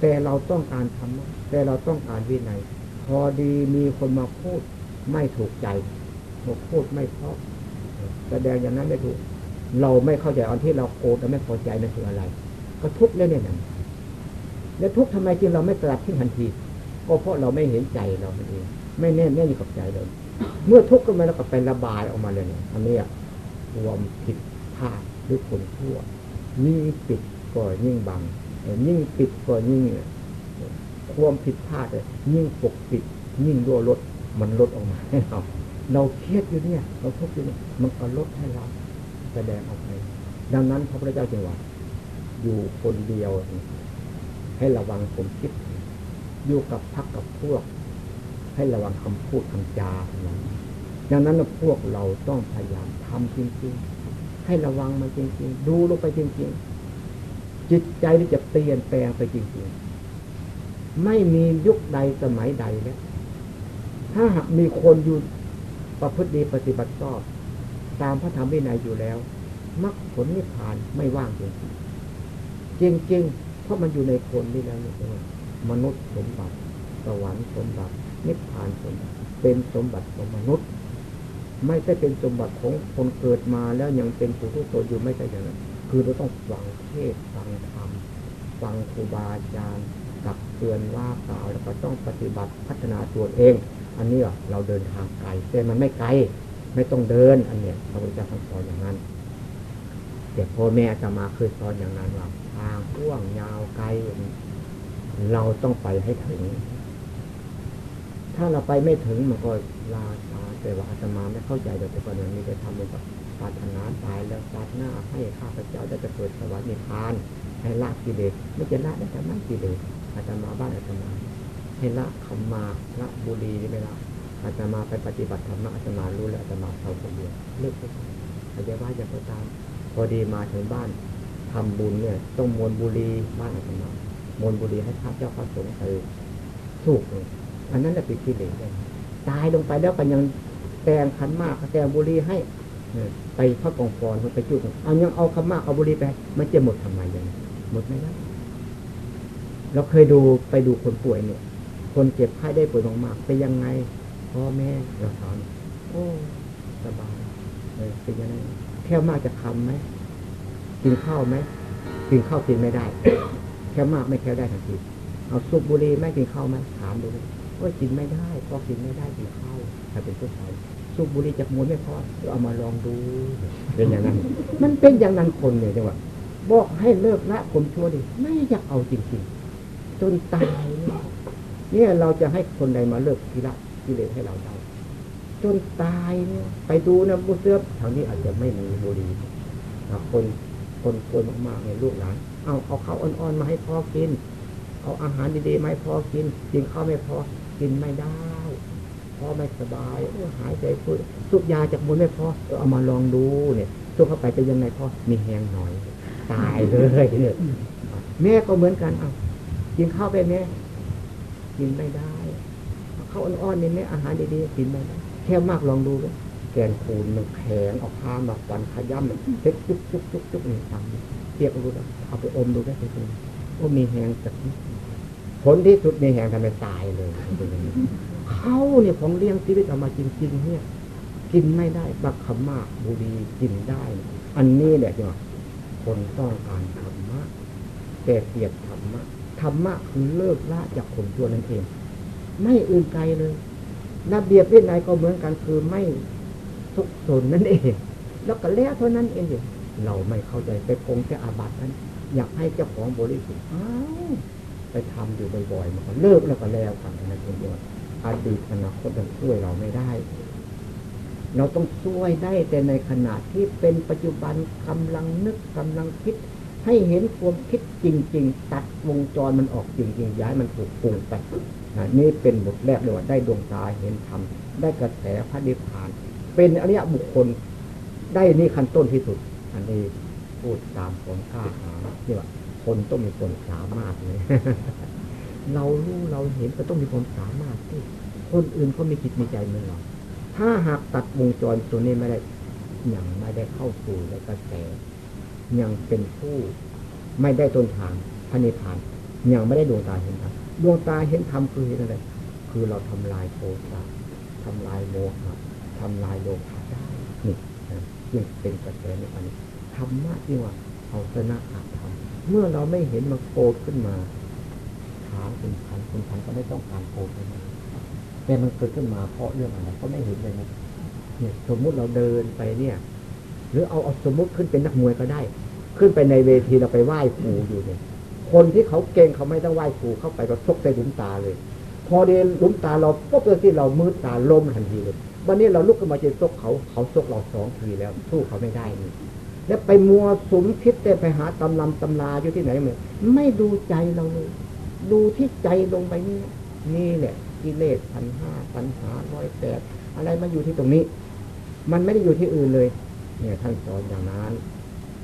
แต่เราต้องการธรรมะแต่เราต้องการวินัย พอดีมีคนมาพูดไม่ถูกใจบอกพูดไม่เพราะแสดงอย่างนั้นไม่ถูก เราไม่เข้าใจอันที่เราโกรธและไม่พอใจนั่นคืออะไร ก็ทุกข์แล้วเนี่ยนะแล้วทุกข์ทำไมจึงเราไม่สลัดทิ้งทันที ก็เพราะเราไม่เห็นใจเราเองไม่แน่แน่อยู่กับใจเราเมื่อทุกข์ขึ้นมาแล้วก็ไประบายออกมาเลยเนี่ยอันนี้รวมผิดพลาดหรือคนชั่วยิ่งปิดก็ยิ่งบังยิ่งปิดก็ยิ่ง ความผิดพลาดยิ่งปกปิด ยิ่งรั่วลดมันลดออกมาให้เราเราเครียดอยู่เนี่ย เราทุกข์อยู่เนี่ยมันก็ลดให้เราแสดงออกไปดังนั้นพระพุทธเจ้าจึงว่าอยู่คนเดียว ให้ระวังผมคิด อยู่กับพักกับพวก ให้ระวังคำพูดคำจาทั้งนั้นดังนั้นพวกเราต้องพยายามทำจริงๆ ให้ระวังมันจริงๆ ดูลงไปจริงๆ จิตใจที่จะเปลี่ยนแปลงไปจริงๆ ไม่มียุคใดสมัยใดแล้วถ้าหากมีคนอยู่ประพฤติดีปฏิบัติชอบ ตามพระธรรมวินัยอยู่แล้วมรรคผลนิพพานไม่ว่างจริงจริงๆเพราะมันอยู่ในคนนี่แล้วนี่มนุษย์สมบัติ สวรรค์สมบัติ นิพพานสมบัติ เป็นสมบัติของมนุษย์ ไม่ใช่เป็นสมบัติของคนเกิดมาแล้วยังเป็นผู้ทุกคนอยู่ไม่ใช่อย่างนั้นคือเราต้องฟังเทศฟังธรรมฟังครูบาอาจารย์ กับเตือนว่ากล่าวแล้วก็ต้องปฏิบัติพัฒนาตัวเอง อันนี้เราเดินทางไกลแต่มันไม่ไกล ไม่ต้องเดิน อันเนี้ยพระพุทธเจ้าสอนอย่างนั้นแต่พ่อแม่จะมาเคยสอนอย่างนั้นว่าทางพ่วงยาวไกล เราต้องไปให้ถึง ถ้าเราไปไม่ถึงมันก็ลาชาแต่ว่าอาตมาไม่เข้าใจเดี๋ยวแต่ก่อนนี้มีแต่ทำเลยกับปาถนาตายแล้วปาถนาให้ข้าพเจ้าได้จะเกิดสวรรค์นิพพานให้ละกิเลสไม่จะละได้แต่ไม่กิเลส อาตมาบ้านอาตมาให้ละขมมาละบุรีนี่ไม่ละอาตมาไปปฏิบัติธรรมอาตมารู้แล้วอาตมาเขาคนเดียวเลิกไปอาจจะว่าอย่างก็ตาม พอดีมาถึงบ้านทำบุญเนี่ย ต้องมวลบุรีบ้านอาตมามวลบุรีให้พระเจ้าพระสงฆ์ไปสูกเลยอันนั้นแหละเป็นกิเลสเลยตายลงไปแล้วก็ยังแต่งขันมากแต่งบุรีให้ไปพระกองฟอนไปจุดเอายังเอาคำมากเอาบุรีไปมันจะหมดทำไมยังหมดไม่ได้ เราเคยดูไปดูคนป่วยเนี่ย คนเจ็บไข้ได้ป่วยมากๆไปยังไงพ่อแม่เราสอนโอ้สบายเลยเป็นยังไงแค่มากจะคำไหมกินข้าวไหมกินข้าวกินไม่ได้ แค่มากไม่แค่ได้ทันทีเอาสุบบุรีไม่กินข้าวไหมถามดูว่ากินไม่ได้พอกินไม่ได้กินข้าวถ้าเป็นผู้ชายสุบบุรีจากมูลไม่พอเอามาลองดูเป็นอย่างนั้น มันเป็นอย่างนั้นคนเนี่ยจังหวะบอกให้เลิกละผมชั่วดิไม่อยากเอาจริงๆ จนตายเนี่ยเราจะให้คนใดมาเลิกกิละกิเลสให้เราได้จนตายเนี่ยไปดูนะบุเสื้อทางนี้อาจจะไม่มีบุหรี่คนคนคนมากๆในลูกหลานเอาเอาข้าวอ่อนๆมาให้พ่อกิน เอาอาหารดีๆมาให้พ่อกิน กินข้าวไม่พอกินไม่ได้พ่อไม่สบายหายใจพูดสุกยาจากบุญไม่พอเอามาลองดูเนี่ยสุกเข้าไปจะยังไงพ่อมีแหงหน่อย ตายเลยเนี่ยแม่ก็เหมือนกันเอา กินข้าวไปแม่กินไม่ได้ข้าวอ่อนๆนี่แม่อาหารดีๆกินไม่ได้แค่มากลองดูเลยแกนคูนมันแข็งออกผ้ามาฟันขย้ำเซ็กจุกจุกจุกจุกนี่ทำเทียบดูแล้วเอาไปอมดูได้ไหมโอ้มีแหงสักผลที่สุดในแหงทำให้ตายเลยเขาเนี่ยของเลี้ยงชีวิตออกมาจริงๆเนี่ยกินไม่ได้บักขมากบุรีกินได้ อันนี้แหละจ้ะคนต้องการธรรมะแต่เกียดธรรมะ ธรรมะคือเลิกละจากคนชั่วนั่นเอง ไม่อื่นไกลเลยระเบียบวินัยก็เหมือนกันคือไม่ทุกสนนั่นเอง แล้วก็แล้วเท่านั้นเองเราไม่เข้าใจไปคงจะอาบัตินั้น อยากให้เจ้าของบริสุทธิ์อ้าวไปทำอยู่บ่อยๆมันก็เลิกแล้วก็แล้วกันนะคุณโยมอดีตอนาคตจะช่วยเราไม่ได้ เราต้องช่วยได้แต่ในขณะที่เป็นปัจจุบันกำลังนึกกำลังคิด ให้เห็นความคิดจริง ๆ ตัดวงจรมันออกจริงๆย้ายมันถูกปรุงไปนี่เป็นบทแรกเลยว่าได้ดวงตาเห็นธรรมได้กระแสพระนิพพาน เป็นอริยบุคคลได้นี่ขั้นต้นที่สุด อันนี้พูดตามความกล้าหานี่ว่าคนต้องมีคนสามารถเลยเรารู้เราเห็นก็ต้องมีความสามารถที่คนอื่นเขามีจิตมีใจเหมือนเราถ้าหากตัดวงจรตัวนี้ไม่ได้ยังไม่ได้เข้าสู่ในกระแส ยังเป็นผู้ไม่ได้ต้นทางพระนิพพาน ยังไม่ได้ดวงตาเห็นธรรมดวงตาเห็นธรรมคือเห็นอะไร คือเราทำลายโทสะทำลายโมหะทำลายโลภะได้นี่ยิ่งเป็นกระแสในอันนี้ธรรมะที่ว่าเอาชนะอาธรรมเมื่อเราไม่เห็นมันโกรธขึ้นมาถามคุณพันคุณพันก็ไม่ต้องการโกรธเลยแต่มันเกิดขึ้นมาเพราะเรื่องอะไรก็ไม่เห็นเลยนะเนี่ยสมมุติเราเดินไปเนี่ย หรือเอาเอาสมมุติขึ้นเป็นนักมวยก็ได้ ขึ้นไปในเวทีเราไปไหว้ครูอยู่เนี่ยคนที่เขาเก่งเขาไม่ต้องไหว้ครูเข้าไปก็ซกใส่หลุมตาเลย พอเดินหลุมตาเราปุ๊บเลยที่เรามืดตาล้มทันทีเลยวันนี้เราลุกขึ้นมาจะซกเขาเขาซกเราสองทีแล้วสู้เขาไม่ได้นี่แล้วไปมัวสมคิดแต่ไปหาตำลำตำลาอยู่ที่ไหนเหมือนไม่ดูใจเราเลยดูที่ใจลงไปนี่นี่แหละกิเลสพันห้าปัญหาร้อยแปดอะไรมาอยู่ที่ตรงนี้ มันไม่ได้อยู่ที่อื่นเลย เนี่ยท่านสอนอย่างนั้น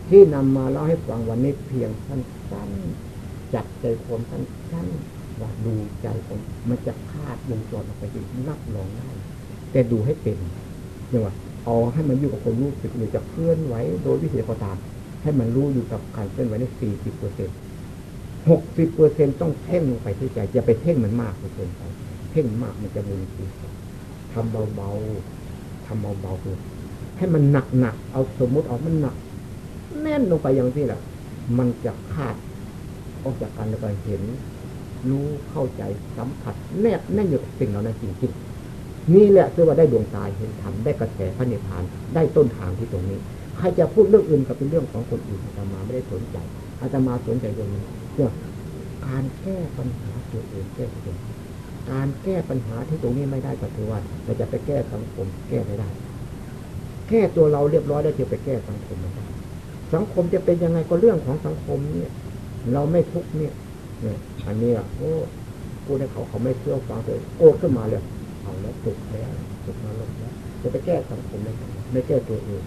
ที่นำมาเล่าให้ฟังวันนี้เพียงสั้นๆจับใจความสั้นๆว่าดูใจผมมันจะคาดวงจรออกไปอีกนับรองได้แต่ดูให้เป็นเนี่ยว่าเอาให้มันอยู่กับคนรู้สึกหรือจะเคลื่อนไหวโดยวิธีก็ตาม ให้มันรู้อยู่กับการเคลื่อนไหวในสี่สิบเปอร์เซ็นต์หกสิบเปอร์เซ็นต้องเพ่งลงไปที่ใจอย่าไปเพ่งมันมากเกินไปเพ่งมากมันจะมุนตีทำเบาๆทำเบาๆคือ ให้มันหนักหนักเอาสมมุติเอามันหนัก แน่นลงไปอย่างที่แหละมันจะขาดออกจากกันแล้วก็เห็น รู้เข้าใจสัมผัส แนบแน่นอยู่กับสิ่งเหล่านั้นจริงๆนี่แหละคือว่าได้ดวงตาเห็นธรรมได้กระแสพระนิพพานได้ต้นทางที่ตรงนี้ใครจะพูดเรื่องอื่นก็เป็นเรื่องของคนอื่นอาตมาไม่ได้สนใจอาตมาสนใจตรงนี้เรื่องการแก้ปัญหาตัวเองแก้ตัวเองการแก้ปัญหาที่ตรงนี้ไม่ได้ก็คือว่าเราจะไปแก้สังคมแก้ไม่ได้ แก้ตัวเราเรียบร้อยแล้วจะไปแก้สังคมไม่ได้สังคมจะเป็นยังไงก็เรื่องของสังคมเนี่ย เราไม่ทุกเนี่ยเนี่ยอันนี้โอ้พูดให้เขาเขาไม่เชื่อฟังเลยโอ้ขึ้นมาเลยเอาแล้วตกแล้วตกนรกแล้วจะไปแก้สังคมไม่ได้ไม่แก้ตัวเอง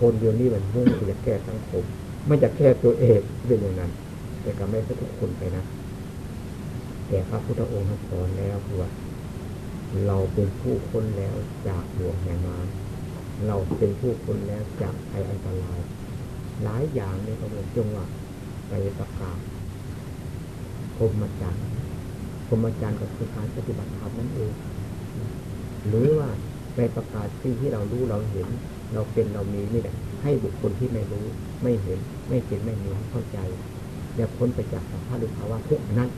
คนเดียวนี้มันมุ่งจะแก้สังคมไม่จะแก้ตัวเองเป็นอย่างนั้น แต่ก็ไม่ใช่ทุกคนไปนะแต่พระพุทธองค์สอนแล้วคือว่าเราเป็นผู้คนแล้วจากดวงแห่งมาร เราเป็นผู้คนแล้วจากภัยอันตราย หลายอย่างเนี่ยก็เหมือนจงว่าไปประกาศพรมจรรย์พรมจรรย์ก็คือการปฏิบัติธรรมนั่นเอง หรือว่าไปประกาศสิ่งที่เรารู้เราเห็น เราเป็นเรามีนี่แหละให้บุคคลที่ไม่รู้ ไม่เห็น ไม่เป็นไม่มีเข้าใจอย่าพ้นไปจากสภาพหรือภาวะทุกนั้น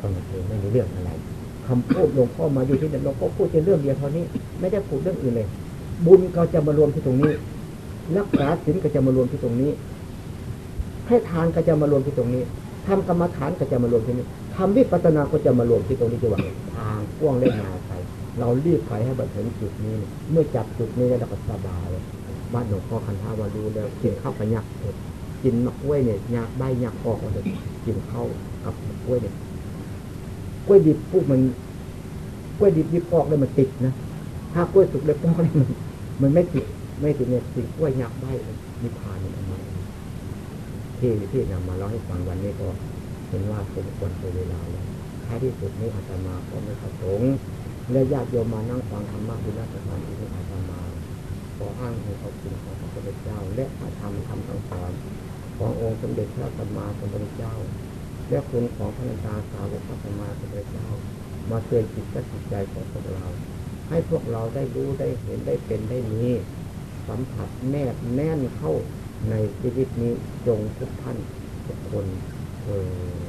ตอนนั้นเองไม่มีเรื่องอะไรคำพูดหลวงพ่อมาอยู่ที่นั่นหลวงพ่อพูดเรื่องเดียวเท่านี้ ไม่ได้พูดเรื่องอื่นเลย บุญก็จะมารวมที่ตรงนี้ รักษาศีลก็จะมารวมที่ตรงนี้ให้ทานก็จะมารวมที่ตรงนี้ทำกรรมฐานก็จะมารวมที่นี้ทำวิปัสสนาก็จะมารวมที่ตรงนี้จะว่าทางกว้างเล่นนาไปเรารีบไปให้บัถึงจุดนี้ เมื่อจับจุดนี้แล้วก็สบายบ้านหลวงพ่อคันท่าวารูแล้วกินข้าวไปยักเผ็ดกินมะกล้วยเนี่ยยักใบยักออกมาเลยกินข้าวกับมะกล้วยเนี่ยกล้วยดิบปุ๊บมันกล้วยดิบดิบปอกเลยมันติดนะถ้ากล้วยสุกเลยปอกเลยมัน มันไม่ติดไม่ติดเนี่ยติดกล้วยยักษ์ใบนิพพานทำไมที่ที่นำมาเล่าให้ฟังวันนี้ก็เห็นว่าสมควรเป็นเวลาแล้วท้ายที่สุดนี้อาตมาก็ไม่ประสงค์และญาติโยมมานั่งฟังธรรมะที่นักสถานที่นี้อาตมาขออ้างให้เขาคุณของพระพุทธเจ้า และพระธรรมคำสั่งสอนขององค์สมเด็จพระสัมมาสัมพุทธเจ้า และคุณของพระนันตาสาวกพระสัมมาสัมพุทธเจ้า มาเตือนจิตและจิตใจของพวกเรา ให้พวกเราได้รู้ได้เห็นได้เป็นได้มีสัมผัสแนบแน่นเข้าในชีวิตนี้จงทุกท่านทุกคนเออ